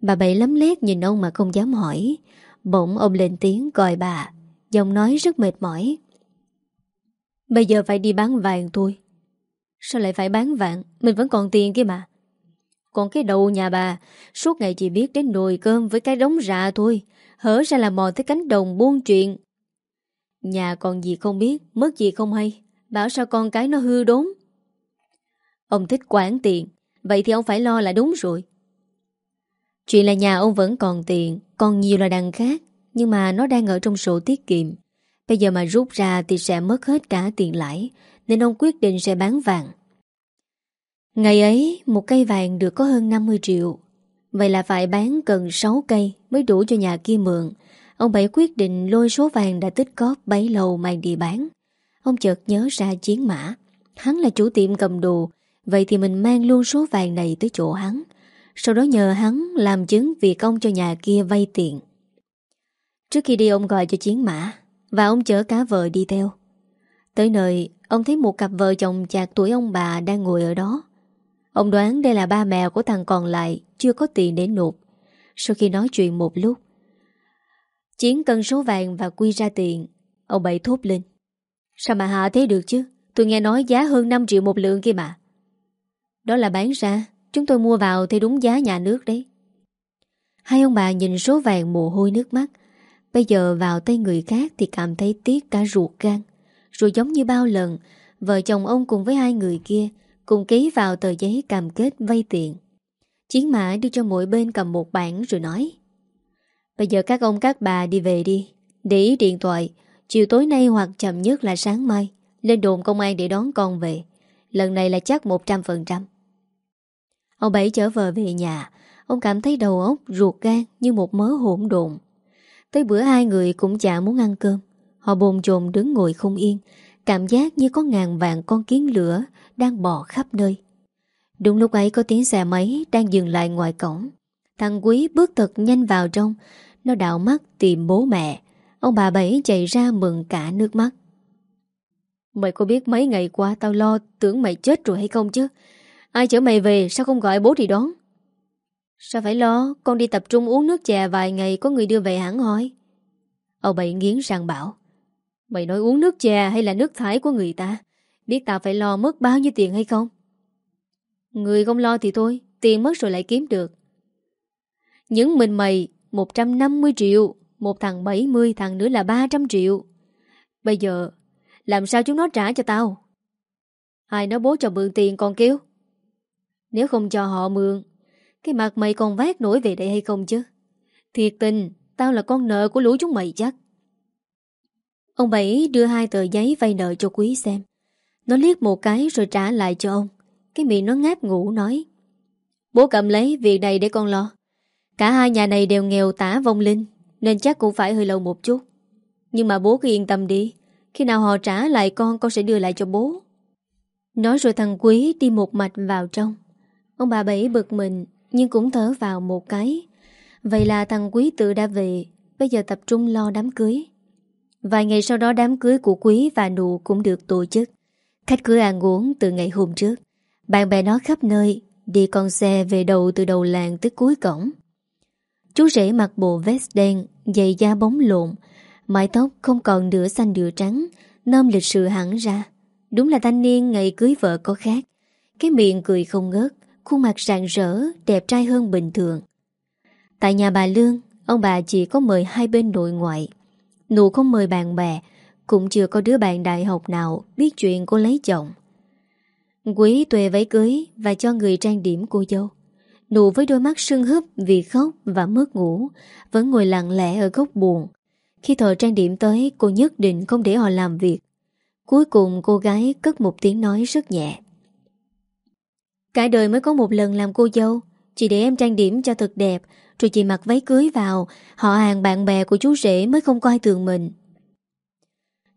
Bà bậy lấm lét nhìn ông mà không dám hỏi. Bỗng ông lên tiếng gọi bà, Giọng nói rất mệt mỏi. Bây giờ phải đi bán vàng thôi. Sao lại phải bán vạn? Mình vẫn còn tiền kia mà. Còn cái đầu nhà bà, Suốt ngày chỉ biết đến nồi cơm với cái đống rạ thôi. Hở ra là mò tới cánh đồng buôn chuyện. Nhà còn gì không biết, Mất gì không hay. Bảo sao con cái nó hư đốn? Ông thích quản tiền, Vậy thì ông phải lo là đúng rồi. Chuyện là nhà ông vẫn còn tiền, Còn nhiều là đằng khác, Nhưng mà nó đang ở trong sổ tiết kiệm. Bây giờ mà rút ra thì sẽ mất hết cả tiền lãi. Nên ông quyết định sẽ bán vàng. Ngày ấy, một cây vàng được có hơn 50 triệu. Vậy là phải bán cần 6 cây Mới đủ cho nhà kia mượn. Ông Bảy quyết định lôi số vàng đã tích cóp bấy lâu mang đi bán. Ông chợt nhớ ra chiến mã. Hắn là chủ tiệm cầm đồ, Vậy thì mình mang luôn số vàng này tới chỗ hắn. Sau đó nhờ hắn làm chứng việc ông cho nhà kia vay tiền. Trước khi đi, ông gọi cho chiến mã Và ông chở cả vợ đi theo. Tới nơi Ông thấy một cặp vợ chồng chạc tuổi ông bà đang ngồi ở đó. Ông đoán đây là ba mẹ của thằng còn lại, Chưa có tiền để nộp. Sau khi nói chuyện một lúc, Chiến cân số vàng và quy ra tiền, Ông Bảy thốt lên. Sao mà hạ thế được chứ? Tôi nghe nói giá hơn 5 triệu một lượng kia mà. Đó là bán ra, Chúng tôi mua vào thì đúng giá nhà nước đấy. Hai ông bà nhìn số vàng mồ hôi nước mắt. Bây giờ vào tay người khác Thì cảm thấy tiếc cả ruột gan. Rồi giống như bao lần, Vợ chồng ông cùng với hai người kia Cùng ký vào tờ giấy cam kết vay tiền. Chiến mã đưa cho mỗi bên cầm một bản rồi nói, Bây giờ các ông các bà đi về đi, Để ý điện thoại, Chiều tối nay hoặc chậm nhất là sáng mai, Lên đồn công an để đón con về, Lần này là chắc 100% Ông Bảy trở vợ về nhà, Ông cảm thấy đầu óc ruột gan Như một mớ hỗn độn. Tới bữa hai người cũng chả muốn ăn cơm. Họ bồn chồn đứng ngồi không yên Cảm giác như có ngàn vạn con kiến lửa Đang bò khắp nơi. Đúng lúc ấy có tiếng xe máy Đang dừng lại ngoài cổng. Thằng Quý bước thật nhanh vào trong Nó đảo mắt tìm bố mẹ. Ông bà Bảy chạy ra mừng cả nước mắt. Mày có biết mấy ngày qua tao lo tưởng mày chết rồi hay không chứ? Ai chở mày về sao không gọi bố thì đón? Sao phải lo? Con đi tập trung uống nước chè vài ngày Có người đưa về hẳn hỏi Ông Bảy nghiến răng bảo Mày nói uống nước chè hay là nước thải của người ta? Biết tao phải lo mất bao nhiêu tiền hay không? Người không lo thì thôi, Tiền mất rồi lại kiếm được. Những mình mày 150 triệu, Một thằng 70 Thằng nữa là 300 triệu. Bây giờ, Làm sao chúng nó trả cho tao? Ai nói bố cho mượn tiền còn kêu? Nếu không cho họ mượn, Cái mặt mày còn vác nổi về đây hay không chứ? Thiệt tình, Tao là con nợ của lũ chúng mày chắc. Ông Bảy đưa hai tờ giấy vay nợ cho Quý xem. Nó liếc một cái rồi trả lại cho ông. Cái miệng nó ngáp ngủ nói, Bố cầm lấy việc này để con lo. Cả hai nhà này đều nghèo tả vong linh, Nên chắc cũng phải hơi lâu một chút. Nhưng mà bố cứ yên tâm đi, Khi nào họ trả lại con Con sẽ đưa lại cho bố. Nói rồi thằng Quý đi một mạch vào trong. Ông bà Bảy bực mình, Nhưng cũng thở vào một cái. Vậy là thằng Quý tự đã về, Bây giờ tập trung lo đám cưới. Vài ngày sau đó đám cưới của Quý và Nụ cũng được tổ chức. Khách cứ ăn uống từ ngày hôm trước. Bạn bè nó khắp nơi, Đi con xe về đầu từ đầu làng tới cuối cổng. Chú rể mặc bộ vest đen, Giày da bóng lộn, Mái tóc không còn nửa xanh nửa trắng, Nôm lịch sự hẳn ra. Đúng là thanh niên ngày cưới vợ có khác. Cái miệng cười không ngớt, Khuôn mặt rạng rỡ, Đẹp trai hơn bình thường. Tại nhà bà Lương, Ông bà chỉ có mời hai bên nội ngoại. Nụ không mời bạn bè, Cũng chưa có đứa bạn đại học nào Biết chuyện cô lấy chồng. Quý tuệ váy cưới Và cho người trang điểm cô dâu. Nụ với đôi mắt sưng húp vì khóc và mất ngủ, Vẫn ngồi lặng lẽ ở góc buồn. Khi thợ trang điểm tới, Cô nhất định không để họ làm việc. Cuối cùng, cô gái cất một tiếng nói rất nhẹ. Cả đời mới có một lần làm cô dâu, Chỉ để em trang điểm cho thật đẹp rồi chị mặc váy cưới vào, Họ hàng bạn bè của chú rể mới không coi thường mình.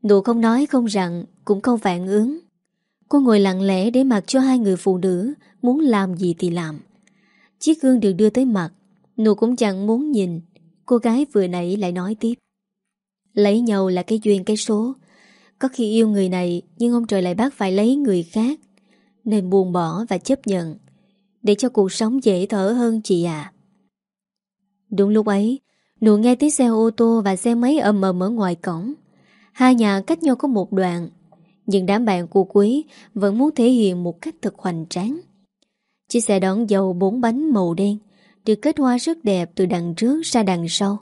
Nụ không nói không rằng, Cũng không phản ứng. Cô ngồi lặng lẽ để mặc cho hai người phụ nữ, Muốn làm gì thì làm. Chiếc gương được đưa tới mặt, Nụ cũng chẳng muốn nhìn. Cô gái vừa nãy lại nói tiếp. Lấy nhau là cái duyên cái số. Có khi yêu người này, Nhưng ông trời lại bắt phải lấy người khác. Nên buồn bỏ và chấp nhận. Để cho cuộc sống dễ thở hơn chị à Đúng lúc ấy, Nụ nghe tiếng xe ô tô và xe máy ầm ầm ở ngoài cổng. Hai nhà cách nhau có một đoạn, Nhưng đám bạn của Quý Vẫn muốn thể hiện một cách thật hoành tráng. Chiếc xe đón dầu bốn bánh màu đen, Được kết hoa rất đẹp từ đằng trước ra đằng sau.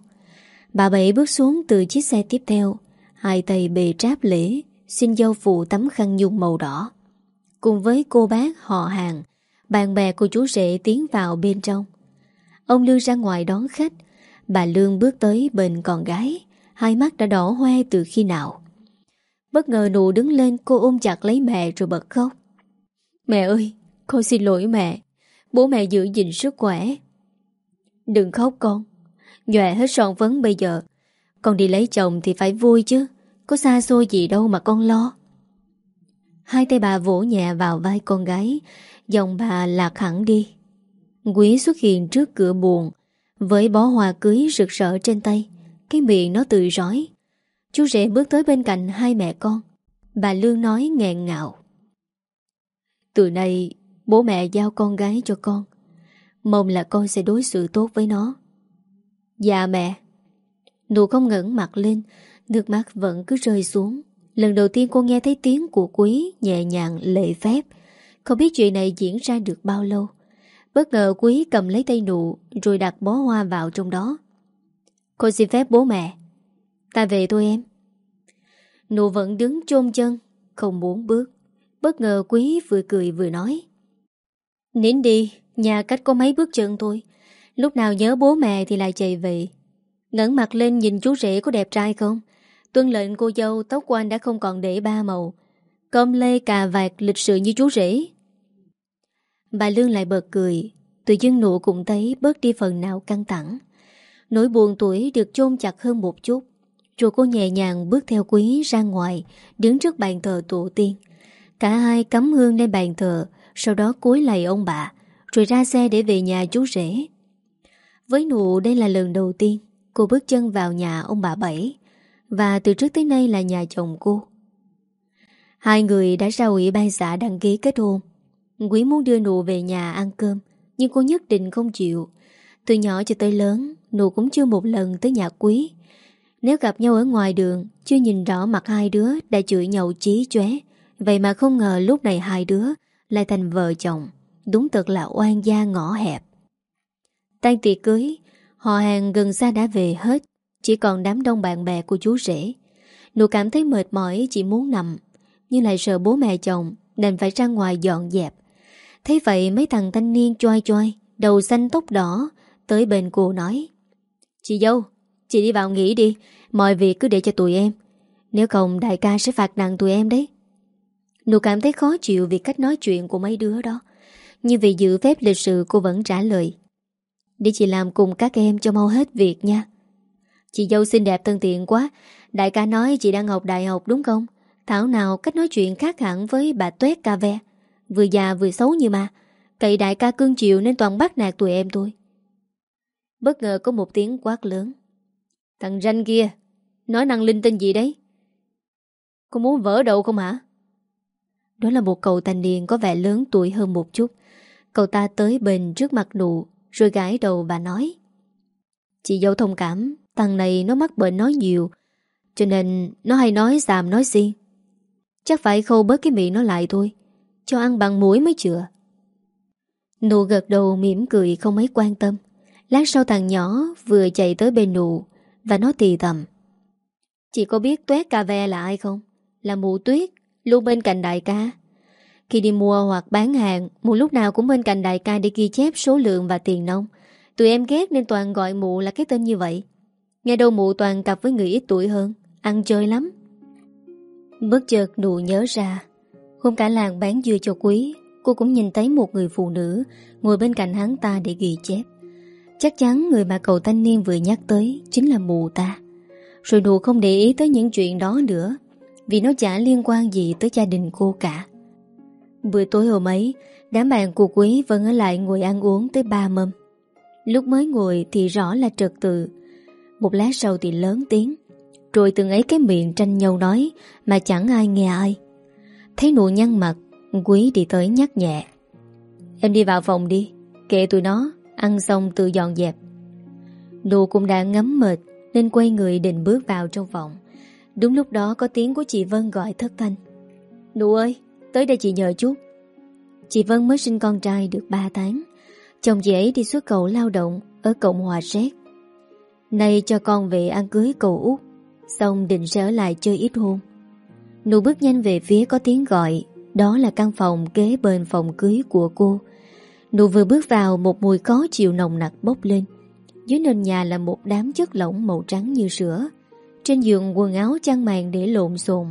Bà Bảy bước xuống từ chiếc xe tiếp theo, Hai tay bề tráp lễ, Xin dâu phụ tấm khăn nhung màu đỏ. Cùng với cô bác họ hàng, Bạn bè của chú rể tiến vào bên trong. Ông Lương ra ngoài đón khách Bà Lương bước tới bên con gái Hai mắt đã đỏ hoe từ khi nào Bất ngờ nụ đứng lên cô ôm chặt lấy mẹ rồi bật khóc. Mẹ ơi, con xin lỗi mẹ. Bố mẹ giữ gìn sức khỏe. Đừng khóc con. Nhòe hết son vấn bây giờ. Con đi lấy chồng thì phải vui chứ. Có xa xôi gì đâu mà con lo. Hai tay bà vỗ nhẹ vào vai con gái. Dòng bà lạc hẳn đi. Quý xuất hiện trước cửa buồn với bó hoa cưới rực rỡ trên tay. Cái miệng nó tự rói. Chú rể bước tới bên cạnh hai mẹ con. Bà Lương nói nghẹn ngạo. Từ nay bố mẹ giao con gái cho con. Mong là con sẽ đối xử tốt với nó. Dạ mẹ. Nụ không ngẩn mặt lên, nước mắt vẫn cứ rơi xuống. Lần đầu tiên cô nghe thấy tiếng của quý nhẹ nhàng lệ phép. Không biết chuyện này diễn ra được bao lâu. Bất ngờ quý cầm lấy tay nụ rồi đặt bó hoa vào trong đó. Cô xin phép bố mẹ. Ta về thôi em. Nụ vẫn đứng chôn chân, không muốn bước. Bất ngờ quý vừa cười vừa nói. Nín đi, nhà cách có mấy bước chân thôi. Lúc nào nhớ bố mẹ thì lại chạy về. ngẩng mặt lên nhìn chú rể có đẹp trai không? Tuân lệnh cô dâu tóc của anh đã không còn để ba màu. Cơm lê cà vạt lịch sự như chú rể. Bà Lương lại bật cười. Tự dưng nụ cũng thấy bớt đi phần nào căng thẳng. Nỗi buồn tuổi được chôn chặt hơn một chút. Rồi cô nhẹ nhàng bước theo quý ra ngoài, đứng trước bàn thờ tổ tiên. Cả hai cắm hương lên bàn thờ, sau đó cúi lạy ông bà, rồi ra xe để về nhà chú rể. Với nụ đây là lần đầu tiên cô bước chân vào nhà ông bà Bảy, và từ trước tới nay là nhà chồng cô. Hai người đã ra ủy ban xã đăng ký kết hôn. Quý muốn đưa nụ về nhà ăn cơm, nhưng cô nhất định không chịu. Từ nhỏ cho tới lớn, nụ cũng chưa một lần tới nhà quý. Nếu gặp nhau ở ngoài đường, chưa nhìn rõ mặt hai đứa đã chửi nhau chí chóe. Vậy mà không ngờ lúc này hai đứa lại thành vợ chồng. Đúng thật là oan gia ngõ hẹp. Tan tiệc cưới, họ hàng gần xa đã về hết. Chỉ còn đám đông bạn bè của chú rể. Nụ cảm thấy mệt mỏi chỉ muốn nằm. Nhưng lại sợ bố mẹ chồng nên phải ra ngoài dọn dẹp. Thế vậy mấy thằng thanh niên choai choai, đầu xanh tóc đỏ, tới bên cô nói. Chị dâu, chị đi vào nghỉ đi, mọi việc cứ để cho tụi em. Nếu không đại ca sẽ phạt nặng tụi em đấy. Nụ cảm thấy khó chịu vì cách nói chuyện của mấy đứa đó. Nhưng vì giữ phép lịch sự cô vẫn trả lời. Để chị làm cùng các em cho mau hết việc nha. Chị dâu xinh đẹp thân thiện quá. Đại ca nói chị đang học đại học đúng không? Thảo nào cách nói chuyện khác hẳn với bà Tuét cà ve. Vừa già vừa xấu như ma, Cậy đại ca cương chịu nên toàn bắt nạt tụi em thôi. Bất ngờ có một tiếng quát lớn. Thằng ranh kia, nói năng linh tinh gì đấy? Cô muốn vỡ đầu không hả? Đó là một cậu thanh niên có vẻ lớn tuổi hơn một chút. Cậu ta tới bên trước mặt nụ, rồi gãi đầu và nói. Chị dâu thông cảm, thằng này nó mắc bệnh nói nhiều, cho nên nó hay nói xàm nói xiên. Chắc phải khâu bớt cái miệng nó lại thôi, cho ăn bằng muối mới chữa. Nụ gật đầu mỉm cười không mấy quan tâm. Lát sau thằng nhỏ vừa chạy tới bên nụ và nó tì tầm. Chị có biết tuét cà ve là ai không? Là mụ tuyết, luôn bên cạnh đại ca. Khi đi mua hoặc bán hàng, mụ lúc nào cũng bên cạnh đại ca để ghi chép số lượng và tiền nông. Tụi em ghét nên toàn gọi mụ là cái tên như vậy. Nghe đâu mụ toàn cặp với người ít tuổi hơn, ăn chơi lắm. Bất chợt nụ nhớ ra, hôm cả làng bán dưa cho quý, cô cũng nhìn thấy một người phụ nữ ngồi bên cạnh hắn ta để ghi chép. Chắc chắn người mà cậu thanh niên vừa nhắc tới chính là mù ta. Rồi đùa không để ý tới những chuyện đó nữa Vì nó chả liên quan gì tới gia đình cô cả. Bữa tối hôm ấy Đám bạn của quý vẫn ở lại ngồi ăn uống tới ba mâm. Lúc mới ngồi thì rõ là trật tự. Một lát sau thì lớn tiếng. Rồi từng ấy cái miệng tranh nhau nói Mà chẳng ai nghe ai. Thấy nụ nhăn mặt, Quý đi tới nhắc nhẹ. Em đi vào phòng đi, Kệ tụi nó, Ăn xong tự dọn dẹp. Nụ cũng đã ngấm mệt Nên quay người định bước vào trong phòng. Đúng lúc đó có tiếng của chị Vân gọi thất thanh. Nụ ơi, Tới đây chị nhờ chút. Chị Vân mới sinh con trai được 3 tháng. Chồng chị ấy đi xuất cầu lao động Ở Cộng Hòa Séc. Nay cho con về ăn cưới cầu út Xong định sẽ ở lại chơi ít hôn Nụ bước nhanh về phía có tiếng gọi. Đó là căn phòng kế bên phòng cưới của cô. Nụ vừa bước vào, Một mùi khó chịu nồng nặc bốc lên. Dưới nền nhà là một đám chất lỏng màu trắng như sữa. Trên giường quần áo chăn màn để lộn xộn.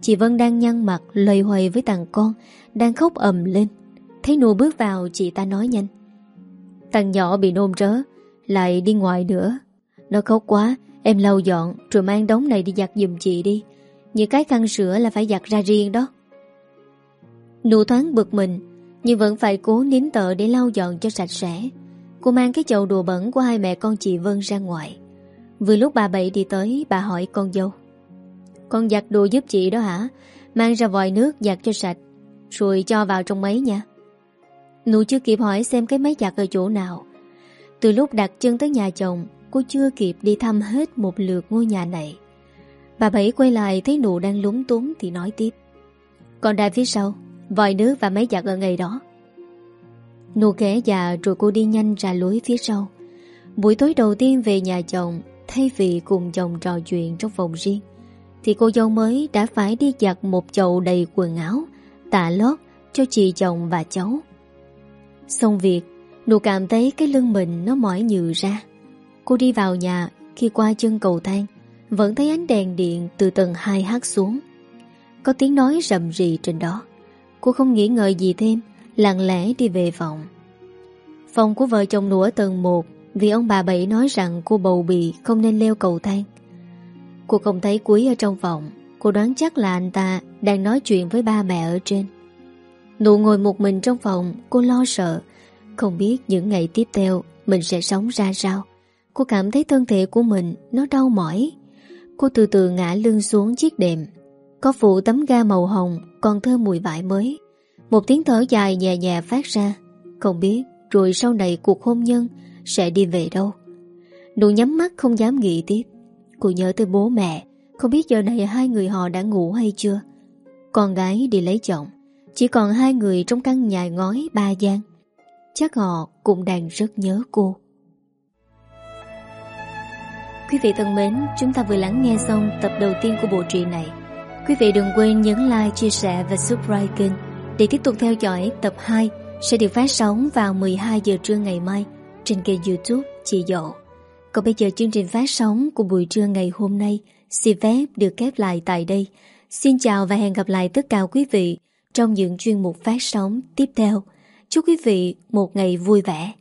Chị Vân đang nhăn mặt lầy hoài với thằng con, Đang khóc ầm lên. Thấy nụ bước vào, chị ta nói nhanh. Thằng nhỏ bị nôn rớ Lại đi ngoài nữa. Nó khóc quá, Em lau dọn, rồi mang đống này đi giặt giùm chị đi. Những cái khăn sữa là phải giặt ra riêng đó. Nụ thoáng bực mình, Nhưng vẫn phải cố nín tợ để lau dọn cho sạch sẽ. Cô mang cái chậu đồ bẩn của hai mẹ con chị Vân ra ngoài. Vừa lúc bà Bảy đi tới, Bà hỏi, con dâu, Con giặt đồ giúp chị đó hả? Mang ra vòi nước giặt cho sạch, Rồi cho vào trong máy nha. Nụ chưa kịp hỏi xem cái máy giặt ở chỗ nào. Từ lúc đặt chân tới nhà chồng, Cô chưa kịp đi thăm hết một lượt ngôi nhà này. Bà Bảy quay lại thấy nụ đang lúng túng Thì nói tiếp. Còn đài phía sau, Vòi nước và máy giặt ở ngày đó. Nụ kể già rồi cô đi nhanh ra lối phía sau. Buổi tối đầu tiên về nhà chồng, Thay vì cùng chồng trò chuyện trong phòng riêng, Thì cô dâu mới đã phải đi giặt một chậu đầy quần áo Tạ lót cho chị chồng và cháu. Xong việc, Nụ cảm thấy cái lưng mình nó mỏi nhừ ra. Cô đi vào nhà Khi qua chân cầu thang vẫn thấy ánh đèn điện từ tầng 2 hát xuống. Có tiếng nói rầm rì trên đó. Cô không nghĩ ngợi gì thêm, Lặng lẽ đi về phòng. Phòng của vợ chồng nụ ở tầng 1 Vì ông bà Bảy nói rằng cô bầu bì, Không nên leo cầu thang. Cô không thấy Quý ở trong phòng. Cô đoán chắc là anh ta đang nói chuyện với ba mẹ ở trên. Nụ ngồi một mình trong phòng, Cô lo sợ. Không biết những ngày tiếp theo, Mình sẽ sống ra sao. Cô cảm thấy thân thể của mình Nó đau mỏi. Cô từ từ ngã lưng xuống chiếc đệm. Có phụ tấm ga màu hồng, Còn thơm mùi vải mới. Một tiếng thở dài nhẹ nhẹ phát ra. Không biết, rồi sau này cuộc hôn nhân Sẽ đi về đâu? Nụ nhắm mắt không dám nghĩ tiếp. Cô nhớ tới bố mẹ, Không biết giờ này hai người họ đã ngủ hay chưa? Con gái đi lấy chồng, Chỉ còn hai người trong căn nhà ngói ba gian. Chắc họ cũng đang rất nhớ cô. Quý vị thân mến, chúng ta vừa lắng nghe xong tập đầu tiên của bộ truyện này. Quý vị đừng quên nhấn like, chia sẻ và subscribe kênh để tiếp tục theo dõi tập 2 sẽ được phát sóng vào 12 giờ trưa ngày mai trên kênh youtube Chị Dậu. Còn bây giờ chương trình phát sóng của buổi trưa ngày hôm nay xin phép được khép lại tại đây. Xin chào và hẹn gặp lại tất cả quý vị trong những chuyên mục phát sóng tiếp theo. Chúc quý vị một ngày vui vẻ.